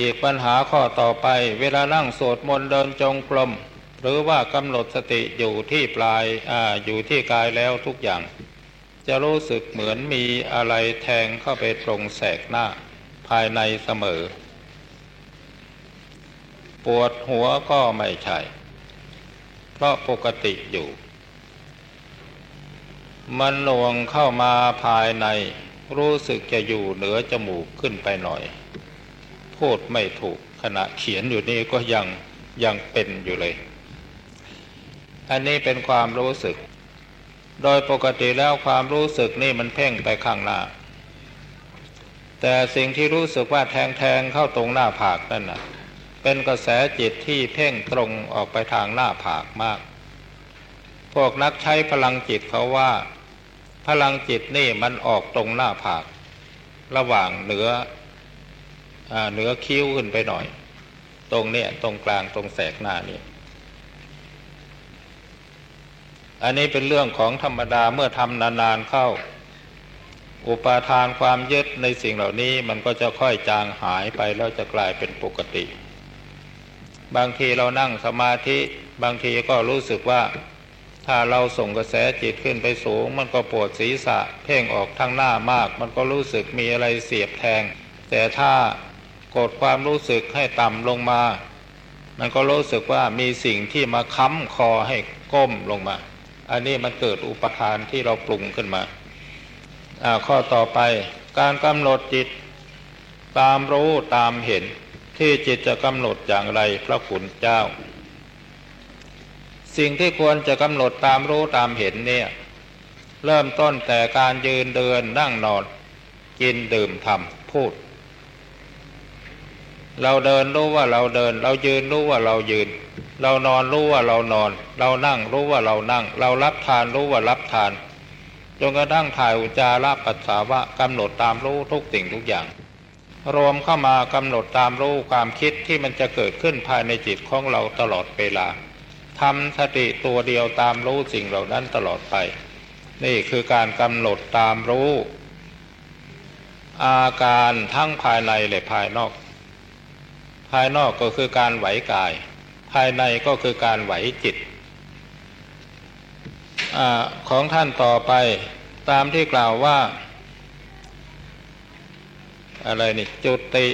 อีกปัญหาข้อต่อไปเวลานั่งสวดมนต์เดินจงกรมหรือว่ากำหนดสติอยู่ที่ปลายอ่าอยู่ที่กายแล้วทุกอย่าง จะรู้สึกเหมือนมีอะไรแทงเข้าไปตรงแสกหน้า ภายในเสมอ ปวดหัวก็ไม่ใช่ เพราะปกติอยู่ มันหน่วงเข้ามาภายใน รู้สึกจะอยู่เหนือจมูกขึ้นไปหน่อย พูดไม่ถูกขณะเขียนอยู่นี่ก็ยังยังเป็นอยู่เลย อันนี้เป็นความรู้สึก โดยปกติแล้วความรู้สึกนี่มันเพ่งไปข้างหน้า แต่สิ่งที่รู้สึกว่าแทงแทงเข้าตรงหน้าผากนั่นนะเป็นกระแสจิตที่เพ่งตรงออกไปทางหน้าผากมาก พวกนักใช้พลังจิตเขาว่า พลังจิตนี่มันออกตรงหน้าผาก ระหว่างเหนือ เหนือคิ้วขึ้นไปหน่อย ตรงเนี้ยตรงกลางตรงแสกหน้านี่อันนี้เป็นเรื่องของธรรมดาเมื่อทำนานๆเข้า อุปาทานความยึดในสิ่งเหล่านี้มันก็จะค่อยจางหายไปแล้วจะกลายเป็นปกติ บางทีเรานั่งสมาธิบางทีก็รู้สึกว่า ถ้าเราส่งกระแสจิตขึ้นไปสูง มันก็ปวดศีรษะ เพ่งออกทางหน้ามาก มันก็รู้สึกมีอะไรเสียบแทง แต่ถ้า กดความรู้สึกให้ต่ำลงมา มันก็รู้สึกว่ามีสิ่งที่มาค้ำคอให้ก้มลงมา อันนี้มันเกิดอุปทานที่เราปรุงขึ้นมาข้อต่อไป การกำหนดจิต ตามรู้ตามเห็นที่จิตจะกำหนดอย่างไรพระขุนเจ้า สิ่งที่ควรจะกำหนดตามรู้ตามเห็นเนี่ย เริ่มต้นแต่การยืนเดินนั่งนอน กินดื่มทำพูด เราเดินรู้ว่าเราเดิน เรายืนรู้ว่าเรายืน เรานอนรู้ว่าเรานอน เรานั่งรู้ว่าเรานั่ง เรารับทานรู้ว่ารับทานจนกระทั่งถ่ายอุจาระปัสสาวะกำหนดตามรู้ทุกสิ่งทุกอย่าง รวมเข้ามากำหนดตามรู้ความคิดที่มันจะเกิดขึ้นภายในจิตของเราตลอดเวลาทำสติตัวเดียวตามรู้สิ่งเหล่านั้นตลอดไป นี่คือการกำหนดตามรู้ อาการทั้งภายในและภายนอก ภายนอกก็คือการไหวกาย ภายในก็คือการไหวจิตอของท่านต่อไปตามที่กล่าวว่า อะไรนี่จุติ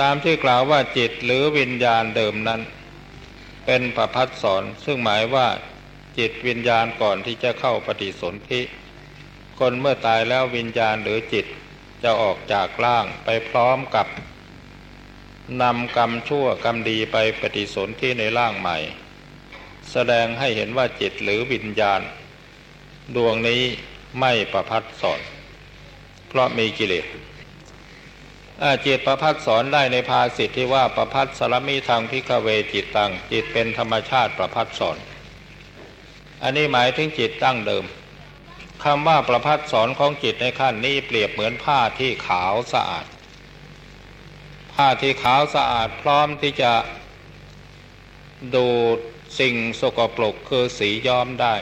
ตามที่กล่าวว่าจิตหรือวิญญาณเดิมนั้น เป็นประพัดสอนซึ่งหมายว่าจิตวิญญาณก่อนที่จะเข้าปฏิสนธิคนเมื่อตายแล้ววิญญาณหรือจิตจะออกจากร่างไปพร้อมกับ นำกรรมชั่วกรรมดีไปปฏิสนธิในร่างใหม่ แสดงให้เห็นว่าจิตหรือวิญญาณ ดวงนี้ไม่ประพัดสอน เพราะมีกิเลสจิตประพัดสอนได้ในภาสิทธิว่าประพัดสารมีทางพิกเวจิตตังจิตเป็นธรรมชาติประพัดสอน อันนี้หมายถึงจิตตั้งเดิมคำว่าประพัดสอนของจิตในขั้นนี้เปรียบเหมือนผ้าที่ขาวสะอาด ผ้าที่ขาวสะอาดพร้อมที่จะดูดสิ่งสกปรกคือสีย้อมได้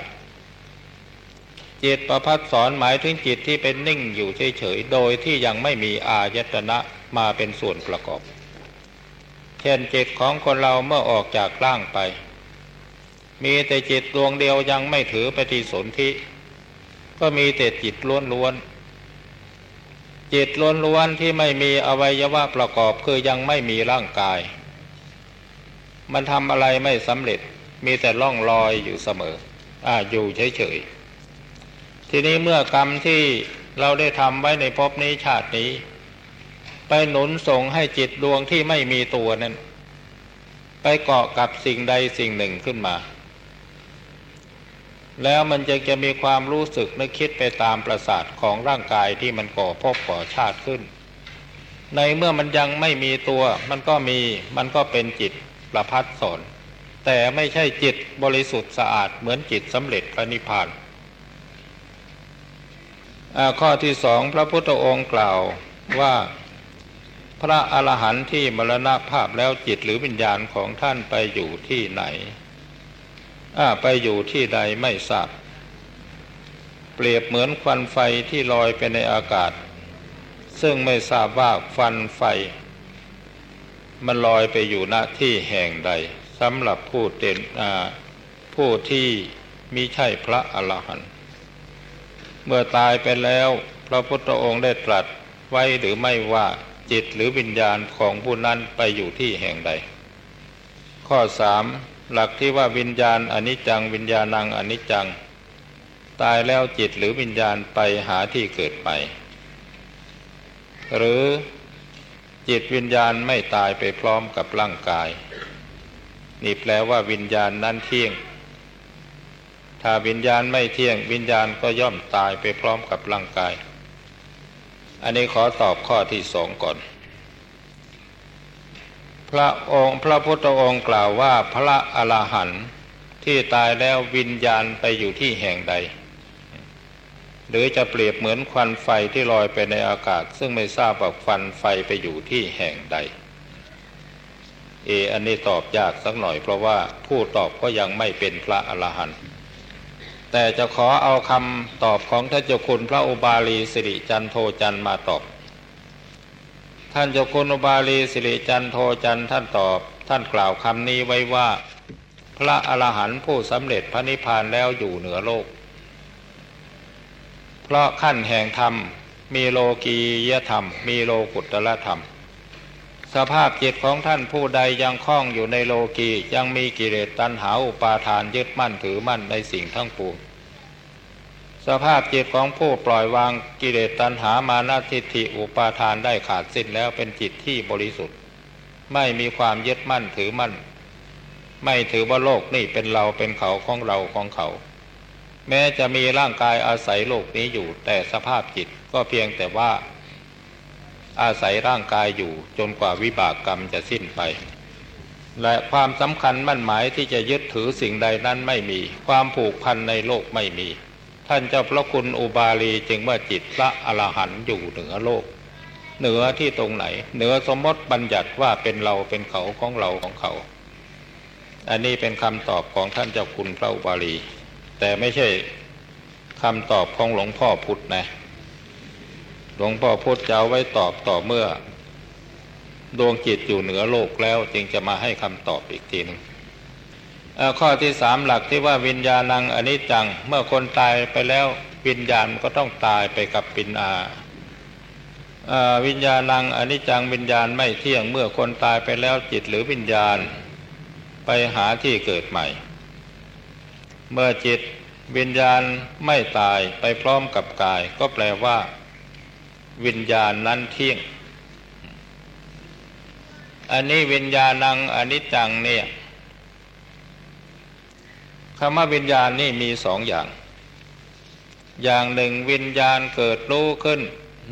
จิตประพัดสอนหมายถึงจิตที่เป็นนิ่งอยู่เฉยๆโดยที่ยังไม่มีอายตนะมาเป็นส่วนประกอบ เช่นจิตของคนเราเมื่อออกจากร่างไป มีแต่จิตดวงเดียวยังไม่ถือปฏิสนธิก็มีแต่จิตล้วนๆ จิตล้วนๆที่ไม่มีอวัยวะประกอบคือยังไม่มีร่างกาย มันทำอะไรไม่สำเร็จมีแต่ล่องลอยอยู่เสมออ่าอยู่เฉยๆ ทีนี้เมื่อกรรมที่เราได้ทำไว้ในภพนี้ชาตินี้ ไปหนุนส่งให้จิตดวงที่ไม่มีตัวนั้น ไปเกาะกับสิ่งใดสิ่งหนึ่งขึ้นมา แล้วมันจะจะมีความรู้สึกนึกคิดไปตามประสาทของร่างกายที่มันก่อพบก่อชาติขึ้น ในเมื่อมันยังไม่มีตัว มันก็มีมันก็เป็นจิตประพัดสนแต่ไม่ใช่จิตบริสุทธิ์สะอาดเหมือนจิตสำเร็จพระนิพพานข้อที่สองพระพุทธองค์กล่าวว่าพระอรหันต์ที่มรณภาพแล้วจิตหรือวิญญาณของท่านไปอยู่ที่ไหน ไปอยู่ที่ใดไม่ทราบ เปรียบเหมือนควันไฟที่ลอยไปในอากาศ ซึ่งไม่ทราบว่าฟันไฟ มันลอยไปอยู่ณที่แห่งใดสำหรับผู้เต็นผู้ที่มิใช่พระอรหันต์เมื่อตายไปแล้ว พระพุทธองค์ได้ตรัสไว้หรือไม่ว่าจิตหรือวิญญาณของผู้นั้นไปอยู่ที่แห่งใด ข้อสาม หลักที่ว่าวิญญาณอนิจจัง วิญญาณังอนิจจัง ตายแล้วจิตหรือวิญญาณไปหาที่เกิดไป หรือจิตวิญญาณไม่ตายไปพร้อมกับร่างกาย นี่แปลว่าวิญญาณนั้นเที่ยง ถ้าวิญญาณไม่เที่ยง วิญญาณก็ย่อมตายไปพร้อมกับร่างกาย อันนี้ขอตอบข้อที่สองก่อน พระองค์พระพุทธองค์กล่าวว่าพระอรหันต์ที่ตายแล้ววิญญาณไปอยู่ที่แห่งใด หรือจะเปรียบเหมือนควันไฟที่ลอยไปในอากาศ ซึ่งไม่ทราบว่าควันไฟไปอยู่ที่แห่งใด เอ อันนี้ตอบยากสักหน่อยเพราะว่าผู้ตอบก็ยังไม่เป็นพระอรหันต์แต่จะขอเอาคำตอบของท่านเจ้าคุณพระอุบาลีสิริจันโทจันมาตอบ ท่านเจ้าคุณอุบาลีสิริจันโทจันท่านตอบ ท่านกล่าวคำนี้ไว้ว่า พระอรหันต์ผู้สำเร็จพระนิพพานแล้วอยู่เหนือโลก เพราะขั้นแห่งธรรม มีโลกียธรรม มีโลกุตละธรรม สภาพจิตของท่านผู้ใดยังคล้องอยู่ในโลกียังมีกิเลสตัณหาอุปาทานยึดมั่นถือมั่นในสิ่งทั้งปวง สภาพจิตของผู้ปล่อยวางกิเลสตัณหามานาทิฏฐิอุปาทานได้ขาดสิ้นแล้วเป็นจิตที่บริสุทธิ์ ไม่มีความยึดมั่นถือมั่น ไม่ถือว่าโลกนี่เป็นเราเป็นเขาของเราของเขา แม้จะมีร่างกายอาศัยโลกนี้อยู่ แต่สภาพจิตก็เพียงแต่ว่า อาศัยร่างกายอยู่จนกว่าวิบากกรรมจะสิ้นไปและความสำคัญมั่นหมายที่จะยึดถือสิ่งใดนั้นไม่มี ความผูกพันในโลกไม่มี ท่านเจ้าพระคุณอุบาลีจึงว่าจิตพระอรหันต์อยู่เหนือโลก เหนือที่ตรงไหน เหนือสมมติบัญญัติว่าเป็นเราเป็นเขาของเราของเขา อันนี้เป็นคำตอบของท่านเจ้าคุณพระอุบาลี แต่ไม่ใช่คำตอบของหลวงพ่อพุธนะ หลวงพ่อพุธจะเอาไว้ตอบต่อเมื่อ ดวงจิตอยู่เหนือโลกแล้วจึงจะมาให้คำตอบอีกทีหนึ่ง ข้อที่สามหลักที่ว่าวิญญาณังอนิจจัง เมื่อคนตายไปแล้ววิญญาณก็ต้องตายไปกับปินอาวิญญาณังอนิจจังวิญญาณไม่เที่ยงเมื่อคนตายไปแล้วจิตหรือวิญญาณ ไปหาที่เกิดใหม่ เมื่อจิตวิญญาณไม่ตายไปพร้อมกับกาย ก็แปลว่า วิญญาณนั้นเที่ยง อันนี้วิญญาณังอนิจจังเนี่ย คำว่าวิญญาณนี่มีสองอย่าง อย่างหนึ่งวิญญาณเกิดรู้ขึ้น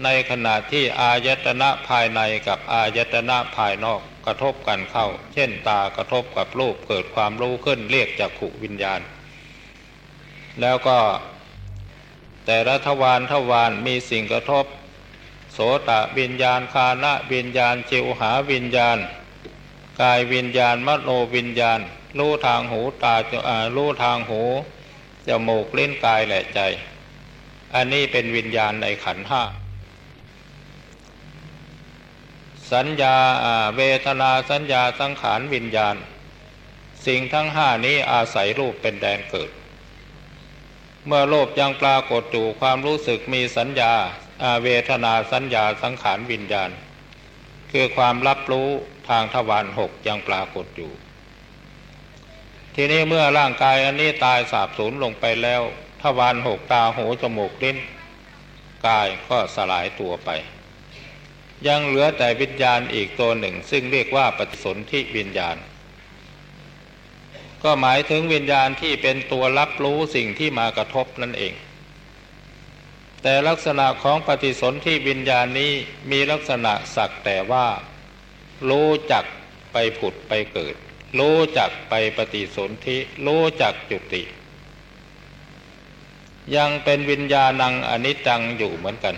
ในขณะที่อายตนะภายในกับอายตนะภายนอกกระทบกันเข้า เช่นตากระทบกับรูปเกิดความรู้ขึ้นเรียกจากขุวิญญาณ แล้วก็ แต่ละทวารทวารมีสิ่งกระทบ โสตวิญญาณคานะวิญญาณจิวหาวิญญาณ กายวิญญาณมโนวิญญาณ รู้ทางหูตาจะรู้ทางหูจมูกเล่นกายและใจ อันนี้เป็นวิญญาณในขันห้าสัญญาเวทนาสัญญาสังขารวิญญาณ สิ่งทั้งห้านี้อาศัยรูปเป็นแดนเกิด เมื่อโลภยังปรากฏอยู่ความรู้สึกมีสัญญาอาเวทนาสัญญาสังขารวิญญาณ คือความรับรู้ทางทวารหกยังปรากฏอยู่ ทีนี้เมื่อร่างกายอันนี้ตายสาบสูญลงไปแล้วทวารหกตาหูจมูกลิ้นกายก็สลายตัวไป ยังเหลือแต่วิญญาณอีกตัวหนึ่ง ซึ่งเรียกว่าปฏิสนธิวิญญาณ ก็หมายถึงวิญญาณที่เป็นตัวรับรู้สิ่งที่มากระทบนั่นเอง แต่ลักษณะของปฏิสนธิวิญญาณนี้มีลักษณะสักแต่ว่า รู้จักไปผุดไปเกิด รู้จักไปปฏิสนธิรู้จักจุติ ยังเป็นวิญญาณังอนิจจังอยู่เหมือนกัน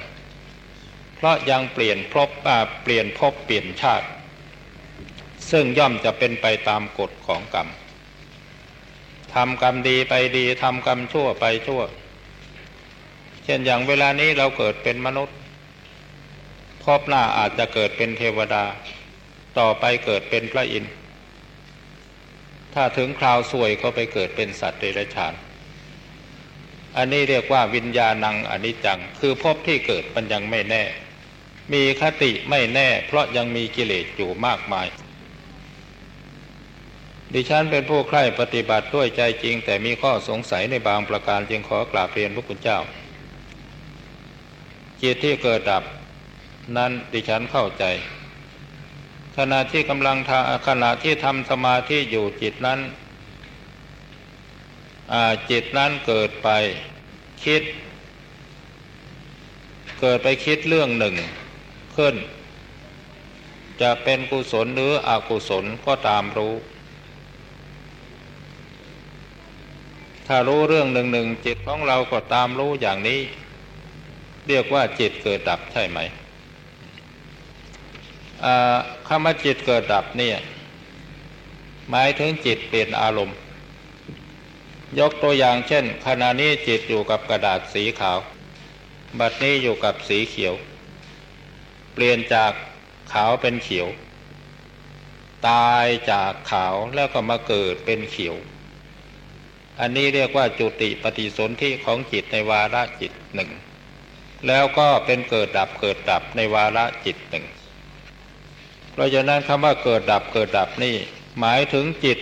เพราะยังเปลี่ยนพบเปลี่ยนพบเปลี่ยนชาติ ซึ่งย่อมจะเป็นไปตามกฎของกรรมทำกรรมดีไปดีทำกรรมชั่วไปชั่ว เช่นอย่างเวลานี้เราเกิดเป็นมนุษย์พบหน้าอาจจะเกิดเป็นเทวดา ต่อไปเกิดเป็นพระอินทร์ ถ้าถึงคราวสวยก็ไปเกิดเป็นสัตว์เดรัจฉาน อันนี้เรียกว่าวิญญาณังอนิจจัง คือพบที่เกิดมันยังไม่แน่ มีคติไม่แน่ เพราะยังมีกิเลสอยู่มากมาย ดิฉันเป็นผู้ใคร่ปฏิบัติด้วยใจจริง แต่มีข้อสงสัยในบางประการจึงขอกราบเรียนพระคุณเจ้า จิตที่เกิดดับ นั้นดิฉันเข้าใจ ขณะที่กำลังขณะที่ทำสมาธิอยู่จิตนั้นจิตนั้นเกิดไปคิด เกิดไปคิดเรื่องหนึ่งขึ้น จะเป็นกุศลหรืออกุศลก็ตามรู้ ถ้ารู้เรื่องหนึ่งหนึ่งจิตของเราก็ตามรู้อย่างนี้ เรียกว่าจิตเกิดดับใช่ไหม คำว่าจิตเกิดดับเนี่ย หมายถึงจิตเปลี่ยนอารมณ์ ยกตัวอย่างเช่น ขณะนี้จิตอยู่กับกระดาษสีขาว บัดนี้อยู่กับสีเขียว เปลี่ยนจากขาวเป็นเขียว ตายจากขาวแล้วก็มาเกิดเป็นเขียว อันนี้เรียกว่าจุติปฏิสนธิของจิตในวาระจิตหนึ่ง แล้วก็เป็นเกิดดับเกิดดับในวาระจิตหนึ่ง ราะฉะนั้นคำว่าเกิดดับเกิดดับนี่ หมายถึงจิต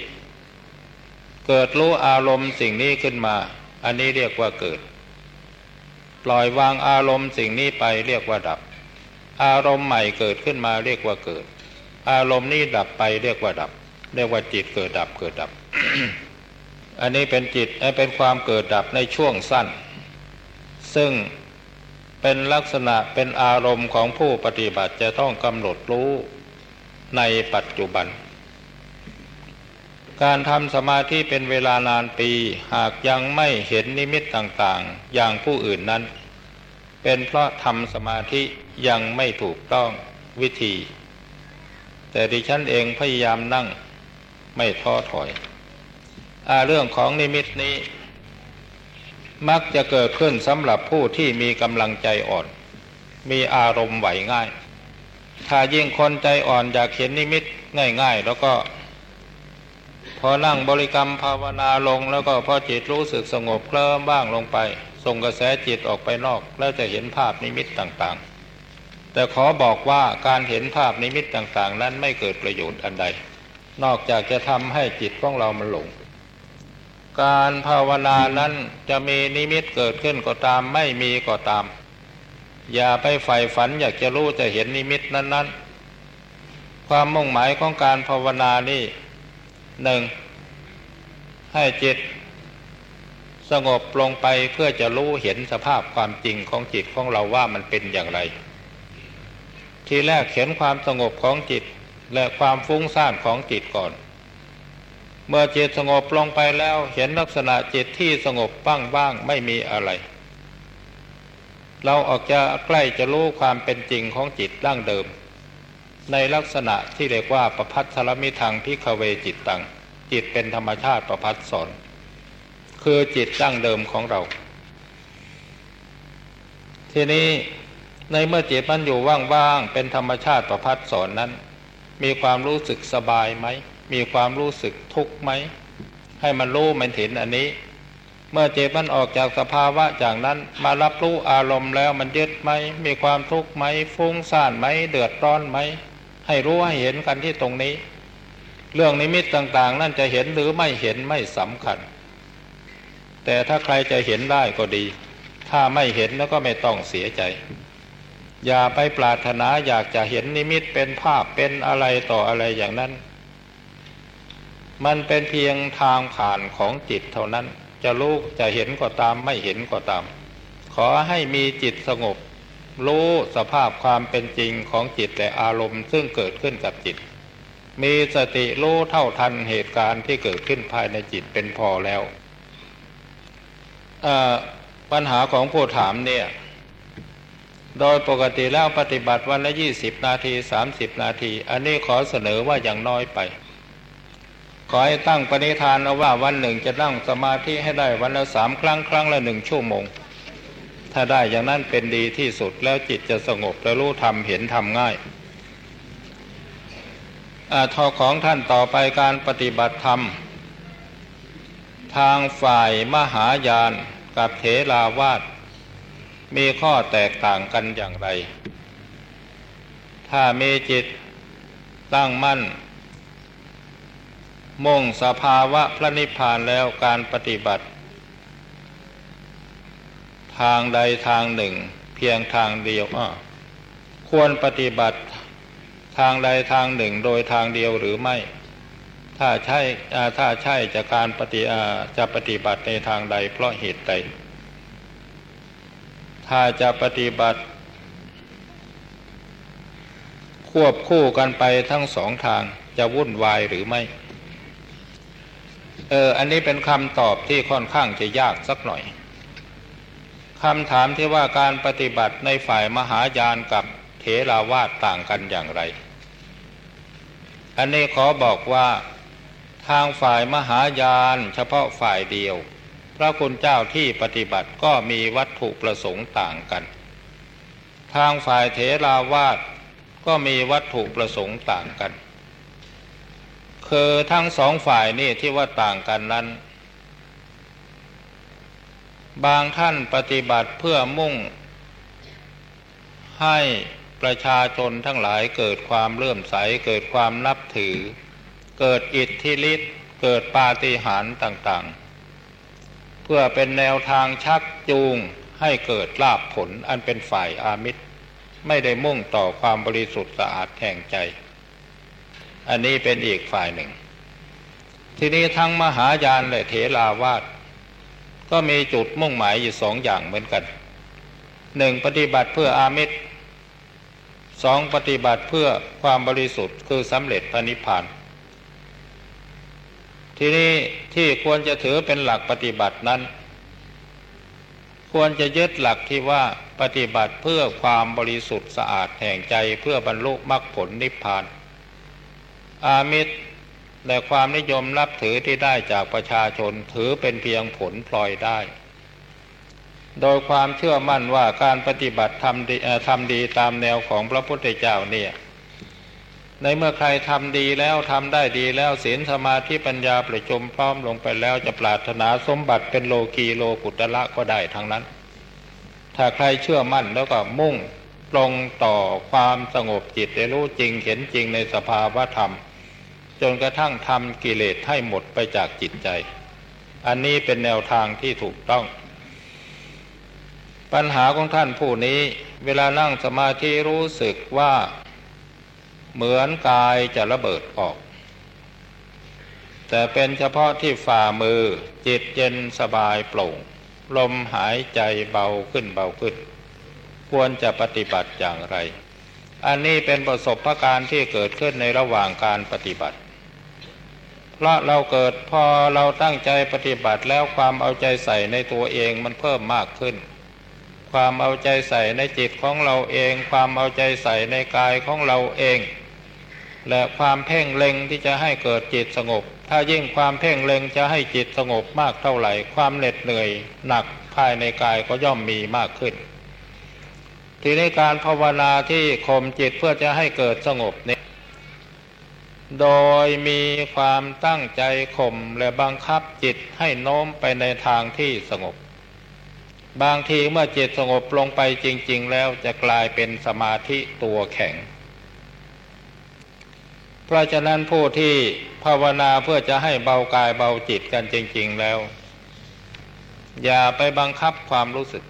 เกิดรู้อารมณ์สิ่งนี้ขึ้นมา อันนี้เรียกว่าเกิด ปล่อยวางอารมณ์สิ่งนี้ไปเรียกว่าดับ อารมณ์ใหม่เกิดขึ้นมาเรียกว่าเกิด อารมณ์นี้ดับไปเรียกว่าดับ เรียกว่าจิตเกิดดับเกิดดับ อันนี้เป็นจิตเป็นความเกิดดับในช่วงสั้น ซึ่งเป็นลักษณะเป็นอารมณ์ของผู้ปฏิบัติจะต้องกำหนดรู้ ในปัจจุบัน การทำสมาธิเป็นเวลานานปีหากยังไม่เห็นนิมิตต่างๆ อย่างผู้อื่นนั้น เป็นเพราะทำสมาธิยังไม่ถูกต้องวิธี แต่ดิฉันเองพยายามนั่งไม่ท้อถอยอาเรื่องของนิมิตนี้ มักจะเกิดขึ้นสำหรับผู้ที่มีกำลังใจอ่อน มีอารมณ์ไหวง่าย ถ้ายิ่งคนใจอ่อนอยากเห็นนิมิตง่าย ๆ แล้วก็ พอนั่งบริกรรมภาวนาลงแล้วก็พอจิตรู้สึกสงบเคลิ้มบ้างลงไป ส่งกระแสจิตออกไปนอก แล้วจะเห็นภาพนิมิตต่างๆ แต่ขอบอกว่าการเห็นภาพนิมิตต่างๆ นั้นไม่เกิดประโยชน์อันใด นอกจากจะทำให้จิตของเรามันหลงการภาวนานั้นจะมีนิมิตเกิดขึ้นก็ตามไม่มีก็ตาม อย่าไปใฝ่ฝันอยากจะรู้จะเห็นนิมิตนั้น ๆ ความมุ่งหมายของการภาวนานี่หนึ่งให้จิต สงบลงไปเพื่อจะรู้เห็นสภาพความจริงของจิตของเราว่ามันเป็นอย่างไร ทีแรกเห็นความสงบของจิตและความฟุ้งซ่านของจิตก่อน เมื่อจิตสงบลงไปแล้วเห็นลักษณะจิตที่สงบบ้างบ้างไม่มีอะไร เราออกจะใกล้จะรู้ความเป็นจริงของจิตดั้งเดิม ในลักษณะที่เรียกว่าประพัทธรมิทางพิคเวจิตตัง จิตเป็นธรรมชาติประพัทสอนคือจิตดั้งเดิมของเรา ทีนี้ในเมื่อจิตมันอยู่ว่างๆเป็นธรรมชาติประพัทสอนนั้น มีความรู้สึกสบายไหม มีความรู้สึกทุกข์ไหม ให้มันรู้มันเห็นอันนี้ มื่อจิตมันออกจากสภาวะจากนั้น มารับรู้อารมณ์แล้วมันยึดไหม มีความทุกข์ไหม ฟุ้งซ่านไหม เดือดร้อนไหม ให้รู้ให้เห็นกันที่ตรงนี้ เรื่องนิมิตต่างๆ นั่นจะเห็นหรือไม่เห็นไม่สำคัญ แต่ถ้าใครจะเห็นได้ก็ดี ถ้าไม่เห็นแล้วก็ไม่ต้องเสียใจ อย่าไปปรารถนาอยากจะเห็นนิมิตเป็นภาพเป็นอะไรต่ออะไรอย่างนั้น มันเป็นเพียงทางผ่านของจิตเท่านั้น จะรู้จะเห็นก็ตามไม่เห็นก็ตาม ขอให้มีจิตสงบ รู้สภาพความเป็นจริงของจิตและอารมณ์ซึ่งเกิดขึ้นกับจิต มีสติรู้เท่าทันเหตุการณ์ที่เกิดขึ้นภายในจิตเป็นพอแล้วปัญหาของผู้ถามเนี่ย โดยปกติแล้วปฏิบัติวันละยี่สิบนาทีสามสิบนาที อันนี้ขอเสนอว่าอย่างน้อยไป ขอให้ตั้งปณิธานเอาว่าวันหนึ่งจะนั่งสมาธิให้ได้วันละสามครั้งครั้งละหนึ่งชั่วโมง ถ้าได้อย่างนั้นเป็นดีที่สุดแล้วจิตจะสงบและรู้ธรรมเห็นธรรมง่ายทอของท่านต่อไปการปฏิบัติธรรม ทางฝ่ายมหายานกับเถราวาสมีข้อแตกต่างกันอย่างไร ถ้ามีจิตตั้งมั่น มุ่งสภาวะพระนิพพานแล้วการปฏิบัติ ทางใดทางหนึ่ง เพียงทางเดียวควรปฏิบัติทางใดทางหนึ่งโดยทางเดียวหรือไม่ ถ้าใช่ถ้าใช่จะการปฏิจะปฏิบัติในทางใดเพราะเหตุใด ถ้าจะปฏิบัติ ควบคู่กันไปทั้งสองทางจะวุ่นวายหรือไม่ เออ อันนี้เป็นคำตอบที่ค่อนข้างจะยากสักหน่อยคำถามที่ว่าการปฏิบัติในฝ่ายมหายานกับเถราวาทต่างกันอย่างไร อันนี้ขอบอกว่าทางฝ่ายมหายานเฉพาะฝ่ายเดียว พระคุณเจ้าที่ปฏิบัติก็มีวัตถุประสงค์ต่างกัน ทางฝ่ายเถราวาสก็มีวัตถุประสงค์ต่างกัน คือทั้งสองฝ่ายนี่ที่ว่าต่างกันนั้น บางท่านปฏิบัติเพื่อมุ่ง ให้ประชาชนทั้งหลายเกิดความเลื่อมใสเกิดความนับถือ เกิดอิทธิฤทธิ์เกิดปาฏิหาริย์ต่างๆ เพื่อเป็นแนวทางชักจูงให้เกิดลาภผลอันเป็นฝ่ายอามิตร ไม่ได้มุ่งต่อความบริสุทธิ์สะอาดแห่งใจ อันนี้เป็นอีกฝ่ายหนึ่ง ทีนี้ทั้งมหายานและเถราวาสก็มีจุดมุ่งหมายอยู่สองอย่างเหมือนกันหนึ่งปฏิบัติเพื่ออามิตรสองปฏิบัติเพื่อความบริสุทธิ์คือสำเร็จพระนิพพาน ทีนี้ที่ควรจะถือเป็นหลักปฏิบัตินั้น ควรจะยึดหลักที่ว่าปฏิบัติเพื่อความบริสุทธิ์สะอาดแห่งใจเพื่อบรรลุมรรคผลนิพพาน อามิตรและความนิยมรับถือที่ได้จากประชาชนถือเป็นเพียงผลพลอยได้ โดยความเชื่อมั่นว่าการปฏิบัติทำดีทำดีตามแนวของพระพุทธเจ้าเนี่ย ในเมื่อใครทำดีแล้วทำได้ดีแล้วศีลสมาธิปัญญาประจุมพร้อมลงไปแล้วจะปรารถนาสมบัติเป็นโลกีโลกุตละก็ได้ทั้งนั้น ถ้าใครเชื่อมั่นแล้วก็มุ่ง ตรงต่อความสงบจิตได้รู้จริงเห็นจริงในสภาวะธรรม จนกระทั่งทำกิเลสให้หมดไปจากจิตใจ อันนี้เป็นแนวทางที่ถูกต้อง ปัญหาของท่านผู้นี้ เวลานั่งสมาธิรู้สึกว่า เหมือนกายจะระเบิดออก แต่เป็นเฉพาะที่ฝ่ามือจิตเย็นสบายโปร่ง ลมหายใจเบาขึ้นเบาขึ้น ควรจะปฏิบัติอย่างไร อันนี้เป็นประสบการณ์ที่เกิดขึ้นในระหว่างการปฏิบัติ เพราะเราเกิดพอเราตั้งใจปฏิบัติแล้วความเอาใจใส่ในตัวเองมันเพิ่มมากขึ้น ความเอาใจใส่ในจิตของเราเอง ความเอาใจใส่ในกายของเราเอง และความเพ่งเล็งที่จะให้เกิดจิตสงบ ถ้ายิ่งความเพ่งเล็งจะให้จิตสงบมากเท่าไหร่ ความเหน็ดเหนื่อยหนักภายในกายก็ย่อมมีมากขึ้น ทีนี้การภาวนาที่ข่มจิตเพื่อจะให้เกิดสงบนี้โดยมีความตั้งใจข่มและบังคับจิตให้โน้มไปในทางที่สงบ บางทีเมื่อจิตสงบลงไปจริง ๆ แล้วจะกลายเป็นสมาธิตัวแข็ง เพราะฉะนั้นผู้ที่ภาวนาเพื่อจะให้เบากายเบาจิตกันจริง ๆแล้ว อย่าไปบังคับความรู้สึก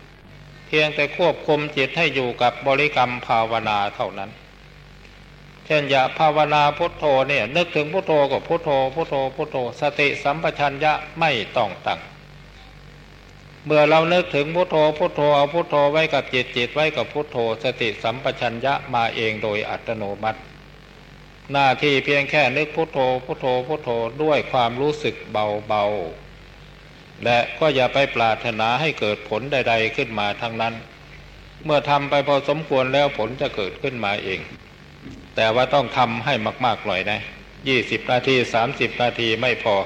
พียงแต่ควบคุมจิตให้อยู่กับบริกรรมภาวนาเท่านั้น เช่นอย่าภาวนาพุทโธเนี่ย นึกถึงพุทโธกับพุทโธพุทโธพุทโธ สติสัมปชัญญะไม่ต้องตั้งเมื่อเรานึกถึงพุทโธพุทโธเอาพุทโธไว้กับจิตจิตไว้กับพุทโธ สติสัมปชัญญะมาเองโดยอัตโนมัติ หน้าที่เพียงแค่นึกพุทโธพุทโธพุทโธด้วยความรู้สึกเบาๆ และก็อย่าไปปรารถนาให้เกิดผลใด ๆขึ้นมาทั้งนั้น เมื่อทำไปพอสมควรแล้วผลจะเกิดขึ้นมาเอง แต่ว่าต้องทำให้มากๆหน่อยนะยี่สิบนาทีสามสิบนาทีไม่พอ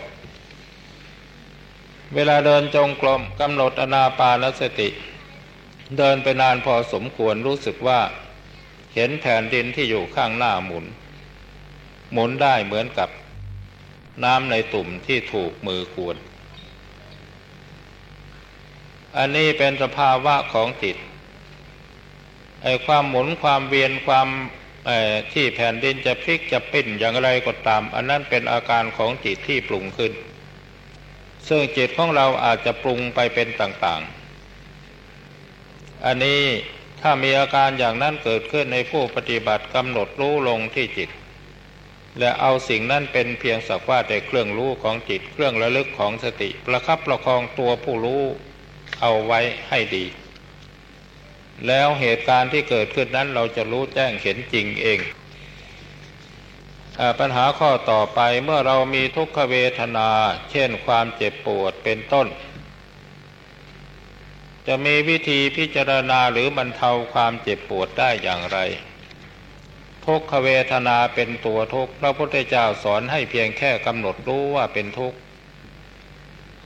เวลาเดินจงกรมกำหนดอนาปานสติ เดินไปนานพอสมควรรู้สึกว่า เห็นแผ่นดินที่อยู่ข้างหน้าหมุน หมุนได้เหมือนกับ น้ำในตุ่มที่ถูกมือกวน อันนี้เป็นสภาวะของจิตไอ้ความหมุนความเวียนความที่แผ่นดินจะพลิกจะปิ้นอย่างไรก็ตาม อันนั้นเป็นอาการของจิตที่ปรุงขึ้น ซึ่งจิตของเราอาจจะปรุงไปเป็นต่างๆ อันนี้ถ้ามีอาการอย่างนั้นเกิดขึ้นในผู้ปฏิบัติกำหนดรู้ลงที่จิต และเอาสิ่งนั้นเป็นเพียงสักว่าแต่เครื่องรู้ของจิตเครื่องระลึกของสติ ประคับประคองตัวผู้รู้ เอาไว้ให้ดี แล้วเหตุการณ์ที่เกิดขึ้นนั้นเราจะรู้แจ้งเห็นจริงเองปัญหาข้อต่อไปเมื่อเรามีทุกขเวทนา เช่นความเจ็บปวดเป็นต้น จะมีวิธีพิจารณาหรือบรรเทาความเจ็บปวดได้อย่างไร ทุกขเวทนาเป็นตัวทุกข์พระพุทธเจ้าสอนให้เพียงแค่กำหนดรู้ว่าเป็นทุกข์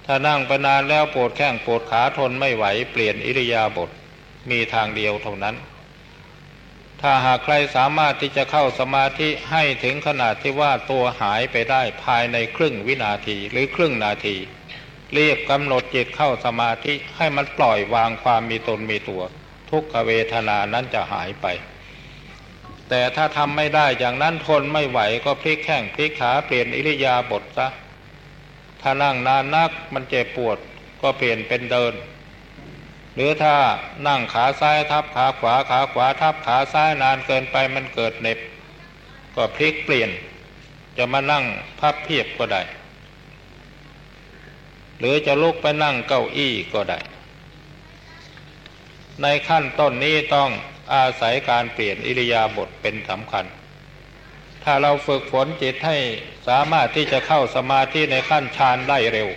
ถ้านั่งไปนานแล้วปวดแข้งปวดขาทนไม่ไหวเปลี่ยนอิริยาบถมีทางเดียวเท่านั้น ถ้าหากใครสามารถที่จะเข้าสมาธิให้ถึงขนาดที่ว่าตัวหายไปได้ภายในครึ่งวินาทีหรือครึ่งนาที เรีบกำหนดจิตเข้าสมาธิให้มันปล่อยวางความมีตนมีตัว ทุกขเวทนานั้นจะหายไป แต่ถ้าทำไม่ได้อย่างนั้นทนไม่ไหวก็พลิกแข้งพลิกขาเปลี่ยนอิริยาบถซะ ถ้านั่งนานนักมันเจ็บปวดก็เปลี่ยนเป็นเดิน หรือถ้านั่งขาซ้ายทับขาขวาขาขวาทับขาซ้ายนานเกินไปมันเกิดเน็บ ก็พลิกเปลี่ยน จะมานั่งพับเพียบก็ได้ หรือจะลุกไปนั่งเก้าอี้ก็ได้ ในขั้นต้นนี้ต้องอาศัยการเปลี่ยนอิริยาบถเป็นสำคัญ ถ้าเราฝึกฝนจิตให้สามารถที่จะเข้าสมาธิในขั้นฌานได้เร็ว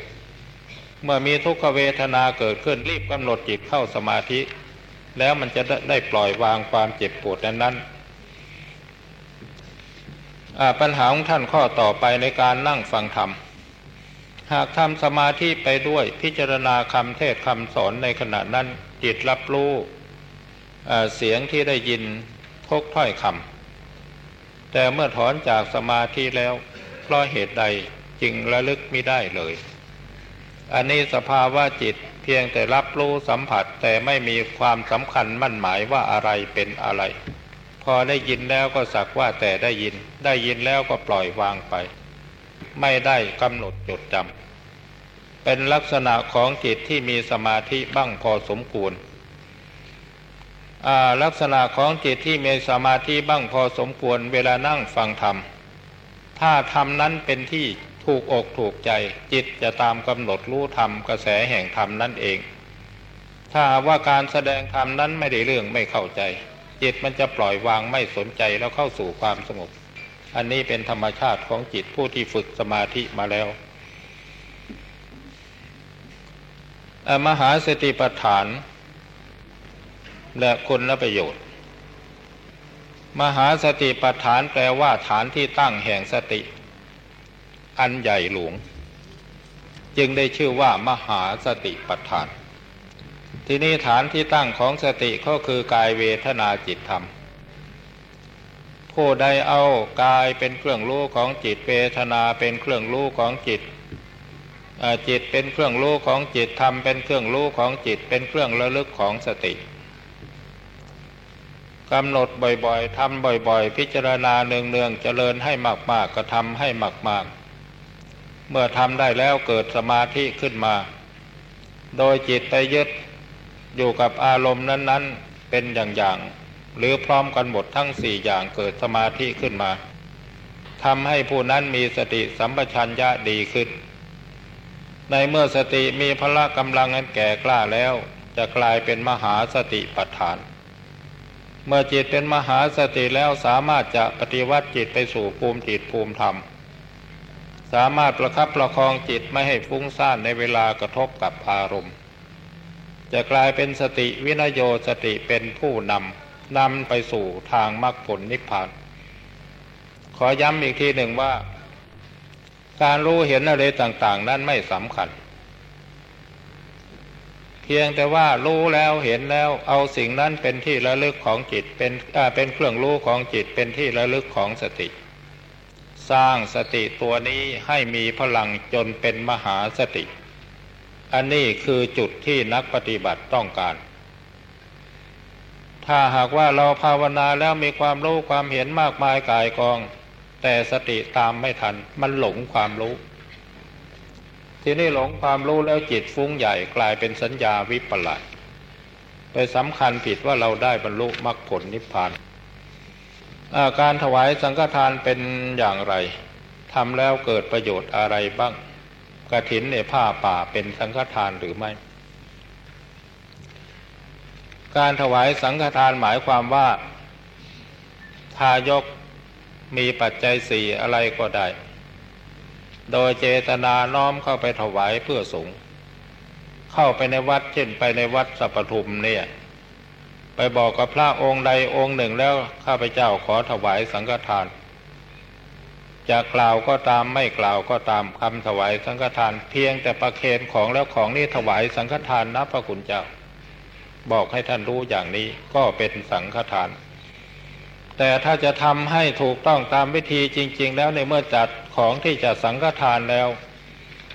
เมื่อมีทุกขเวทนาเกิดขึ้นรีบกำหนดจิตเข้าสมาธิ แล้วมันจะได้ปล่อยวางความเจ็บปวดนั้นปัญหาของท่านข้อต่อไปในการนั่งฟังธรรม หากทำสมาธิไปด้วยพิจารณาคำเทศคำสอนในขณะนั้นจิตรับรู้เสียงที่ได้ยินทุกถ้อยคำ แต่เมื่อถอนจากสมาธิแล้ว เพราะเหตุใดจึงระลึกไม่ได้เลย อันนี้สภาวะจิตเพียงแต่รับรู้สัมผัสแต่ไม่มีความสำคัญมั่นหมายว่าอะไรเป็นอะไร พอได้ยินแล้วก็สักว่าแต่ได้ยิน ได้ยินแล้วก็ปล่อยวางไป ไม่ได้กำหนดจดจำเป็นลักษณะของจิตที่มีสมาธิบ้างพอสมควร ลักษณะของจิตที่มีสมาธิบ้างพอสมควรเวลานั่งฟังธรรม ถ้าธรรมนั้นเป็นที่ถูกอกถูกใจ จิตจะตามกำหนดรู้ธรรมกระแสแห่งธรรมนั่นเอง ถ้าว่าการแสดงธรรมนั้นไม่ได้เรื่องไม่เข้าใจ จิตมันจะปล่อยวางไม่สนใจแล้วเข้าสู่ความสงบอันนี้เป็นธรรมชาติของจิตผู้ที่ฝึกสมาธิมาแล้วมหาสติปัฏฐาน และคุณประโยชน์ มหาสติปัฏฐานแปลว่าฐานที่ตั้งแห่งสติ อันใหญ่หลวง จึงได้ชื่อว่ามหาสติปัฏฐาน ที่นี้ฐานที่ตั้งของสติก็คือกายเวทนาจิตธรรม ผู้ใดเอากายเป็นเครื่องรู้ของจิตเวทนาเป็นเครื่องรู้ของจิตจิตเป็นเครื่องรู้ของจิตธรรมเป็นเครื่องรู้ของจิตเป็นเครื่องระลึกของสติ กำหนดบ่อยๆทำบ่อยๆ พิจารณาเนืองๆเจริญให้มากๆก็ทำให้มากๆ เมื่อทำได้แล้วเกิดสมาธิขึ้นมา โดยจิตไปยึดอยู่กับอารมณ์นั้นๆ เป็นอย่างๆ หรือพร้อมกันหมดทั้งสี่อย่างเกิดสมาธิขึ้นมาทำให้ผู้นั้นมีสติสัมปชัญญะดีขึ้น ในเมื่อสติมีพละกำลังอันแก่กล้าแล้ว จะกลายเป็นมหาสติปัฏฐาน เมื่อจิตเป็นมหาสติแล้วสามารถจะปฏิวัติจิตไปสู่ภูมิจิตภูมิธรรม สามารถประคับประคองจิตไม่ให้ฟุ้งซ่านในเวลากระทบกับอารมณ์ จะกลายเป็นสติวินโยสติเป็นผู้นำนำไปสู่ทางมรรคผลนิพพาน ขอย้ำอีกทีหนึ่งว่า การรู้เห็นอะไรต่างๆ นั้นไม่สำคัญ พียงแต่ว่ารู้แล้วเห็นแล้วเอาสิ่งนั้นเป็นที่ระลึกของจิตเป็นเป็นเครื่องรู้ของจิตเป็นที่ระลึกของสติสสร้างสติตัวนี้ให้มีพลังจนเป็นมหาสติ อันนี้คือจุดที่นักปฏิบัติต้องการ ถ้าหากว่าเราภาวนาแล้วมีความรู้ความเห็นมากมายกายกอง แต่สติตามไม่ทันมันหลงความรู้ ทีนี้หลงความรู้แล้วจิตฟุ้งใหญ่กลายเป็นสัญญาวิปลาสไปสำคัญผิดว่าเราได้บรรลุมรรคผลนิพพานการถวายสังฆทานเป็นอย่างไรทำแล้วเกิดประโยชน์อะไรบ้างกระถินในผ้าป่าเป็นสังฆทานหรือไม่ การถวายสังฆทานหมายความว่า ทายกมีปัจจัยสี่อะไรก็ได้ โดยเจตนาน้อมเข้าไปถวายเพื่อสงฆ์เข้าไปในวัดเช่นไปในวัดสัพทุมเนี่ย ไปบอกกับพระองค์ใดองค์หนึ่งแล้วข้าพเจ้าขอถวายสังฆทาน จะกล่าวก็ตามไม่กล่าวก็ตามคำถวายสังฆทานเพียงแต่ประเคนของแล้วของนี้ถวายสังฆทานนะพระคุณเจ้า บอกให้ท่านรู้อย่างนี้ก็เป็นสังฆทาน แต่ถ้าจะทำให้ถูกต้องตามวิธีจริง ๆ แล้วในเมื่อจัดของที่จะสังฆทานแล้ว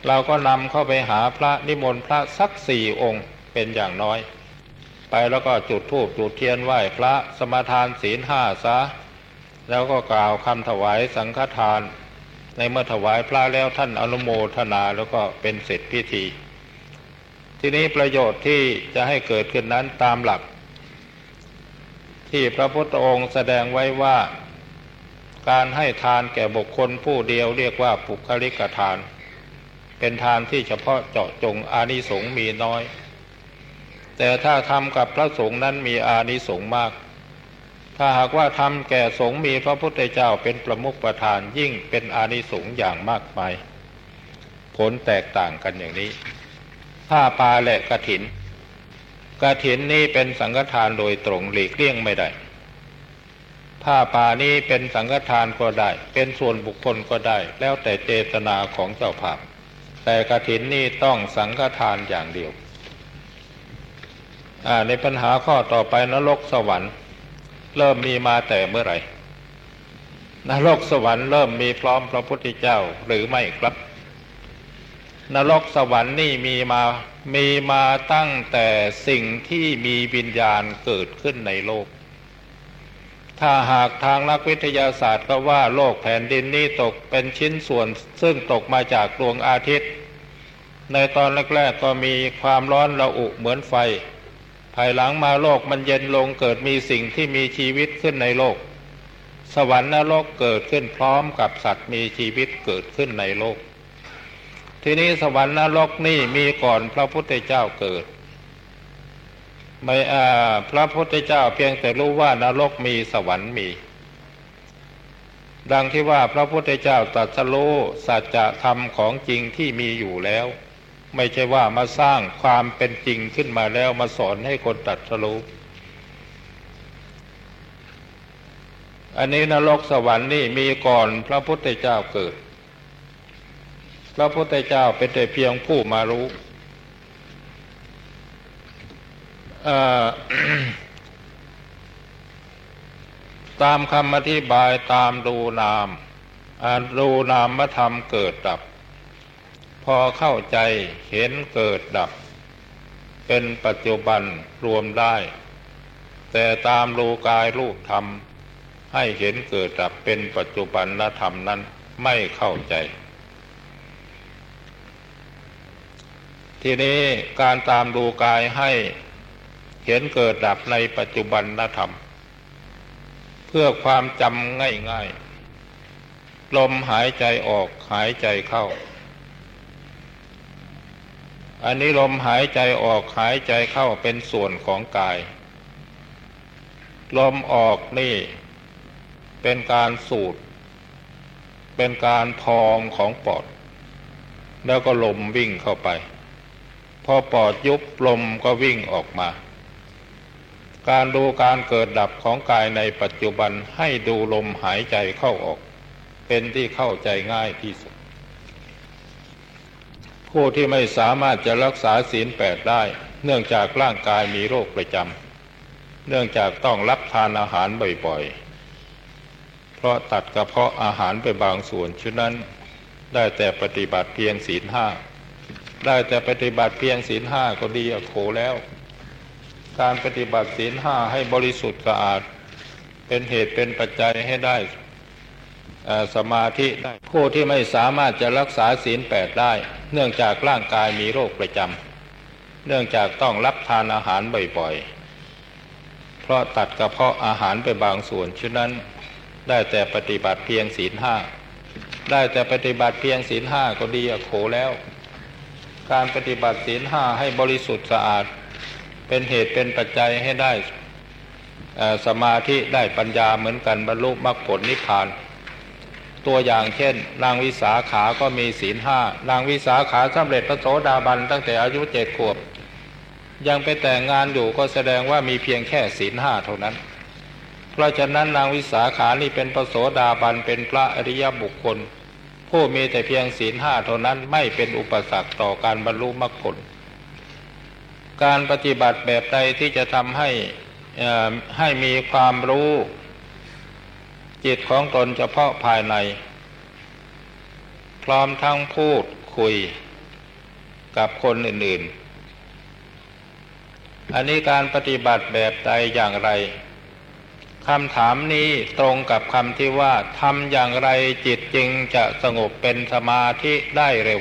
เราก็นำเข้าไปหาพระนิมนต์พระสักสี่องค์เป็นอย่างน้อย ไปแล้วก็จุดธูปจุดเทียนไหว้พระสมทานศีลห้าซะ แล้วก็กล่าวคำถวายสังฆทาน ในเมื่อถวายพระแล้วท่านอนุโมทนาแล้วก็เป็นเสร็จพิธี ทีนี้ประโยชน์ที่จะให้เกิดขึ้นนั้นตามหลัก ที่พระพุทธองค์แสดงไว้ว่า การให้ทานแก่บุคคลผู้เดียวเรียกว่าปุคลิกทาน เป็นทานที่เฉพาะเจาะจงอานิสงส์มีน้อย แต่ถ้าทำกับพระสงฆ์นั้นมีอานิสงส์มาก ถ้าหากว่าทำแก่สงฆ์มีพระพุทธเจ้าเป็นประมุขประธานยิ่งเป็นอานิสงส์อย่างมากมายผลแตกต่างกันอย่างนี้ ผ้าปาและกระถิน กระถินนี้เป็นสังฆทานโดยตรงหลีกเลี่ยงไม่ได้ ผ้าป่านี้เป็นสังฆทานก็ได้ เป็นส่วนบุคคลก็ได้ แล้วแต่เจตนาของเจ้าภาพ แต่กระถินนี้ต้องสังฆทานอย่างเดียวในปัญหาข้อต่อไปนรกสวรรค์ เริ่มมีมาแต่เมื่อไหร่นรกสวรรค์เริ่มมีพร้อมพระพุทธเจ้าหรือไม่ครับ นรกสวรรค์นี่มีมามีมาตั้งแต่สิ่งที่มีวิญญาณเกิดขึ้นในโลก ถ้าหากทางนักวิทยาศาสตร์ก็ว่าโลกแผ่นดินนี้ตกเป็นชิ้นส่วน ซึ่งตกมาจากดวงอาทิตย์ ในตอนแรกๆก็มีความร้อนระอุเหมือนไฟ ภายหลังมาโลกมันเย็นลงเกิดมีสิ่งที่มีชีวิตขึ้นในโลก สวรรค์นรกเกิดขึ้นพร้อมกับสัตว์มีชีวิตเกิดขึ้นในโลก ทีนี้สวรรค์นรกนี่มีก่อนพระพุทธเจ้าเกิด ไม่อาพระพุทธเจ้าเพียงแต่รู้ว่านรกมีสวรรค์มี ดังที่ว่าพระพุทธเจ้าตรัสรู้สัจธรรมของจริงที่มีอยู่แล้ว ไม่ใช่ว่ามาสร้างความเป็นจริงขึ้นมาแล้วมาสอนให้คนตัดสรุปอันนี้นรกสวรรค์นี่มีก่อนพระพุทธเจ้าเกิด พระพุทธเจ้าเป็นแต่เพียงผู้มารู้ตามคำอธิบายตามดูนามดูนามธรรมเกิดดับ พอเข้าใจเห็นเกิดดับ เป็นปัจจุบันรวมได้ แต่ตามรูกายรูปธรรม ให้เห็นเกิดดับเป็นปัจจุบันธรรมนั้นไม่เข้าใจ ทีนี้การตามดูกายให้เห็นเกิดดับในปัจจุบันนธรรม เพื่อความจำง่ายๆ ลมหายใจออกหายใจเข้า อันนี้ลมหายใจออกหายใจเข้าเป็นส่วนของกาย ลมออกนี่เป็นการสูด เป็นการพองของปอด แล้วก็ลมวิ่งเข้าไป พอปอดยุบลมก็วิ่งออกมา การดูการเกิดดับของกายในปัจจุบันให้ดูลมหายใจเข้าออก เป็นที่เข้าใจง่ายที่สุด ผู้ที่ไม่สามารถจะรักษาศีลแปดได้ เนื่องจากร่างกายมีโรคประจำเนื่องจากต้องรับทานอาหารบ่อยๆ เพราะตัดกระเพาะอาหารไปบางส่วนฉะนั้นได้แต่ปฏิบัติเพียงศีลห้า ได้แต่ปฏิบัติเพียงศีลห้าก็ดีโขแล้ว การปฏิบัติศีลห้าให้บริสุทธิ์สะอาด เป็นเหตุเป็นปัจจัยให้ได้สมาธิได้ผู้ที่ไม่สามารถจะรักษาศีลแปดได้ เนื่องจากร่างกายมีโรคประจำเนื่องจากต้องรับทานอาหารบ่อยๆ เพราะตัดกระเพาะอาหารไปบางส่วนฉะนั้นได้แต่ปฏิบัติเพียงศีลห้าได้แต่ปฏิบัติเพียงศีลห้าก็ดีโขแล้ว การปฏิบัติศีลห้าให้บริสุทธิ์สะอาด เป็นเหตุเป็นปัจจัยให้ได้สมาธิได้ปัญญาเหมือนกันบรรลุมรรคผลนิพพาน ตัวอย่างเช่นนางวิสาขาก็มีศีลห้านางวิสาขาสำเร็จพระโสดาบันตั้งแต่อายุเจ็ดขวบ ยังไปแต่งงานอยู่ก็แสดงว่ามีเพียงแค่ศีลห้าเท่านั้น เพราะฉะนั้นนางวิสาขานี่เป็นประโสดาบันเป็นพระอริยบุคคล ผู้มีแต่เพียงศีลห้าเท่านั้นไม่เป็นอุปสรรคต่อการบรรลุมรรคผล การปฏิบัติแบบใดที่จะทำให้ให้มีความรู้ จิตของตนเฉพาะภายใน พร้อมทั้งพูดคุยกับคนอื่น ๆ อันนี้การปฏิบัติแบบใดอย่างไร คำถามนี้ตรงกับคำที่ว่าทำอย่างไรจิตจริงจะสงบเป็นสมาธิได้เร็ว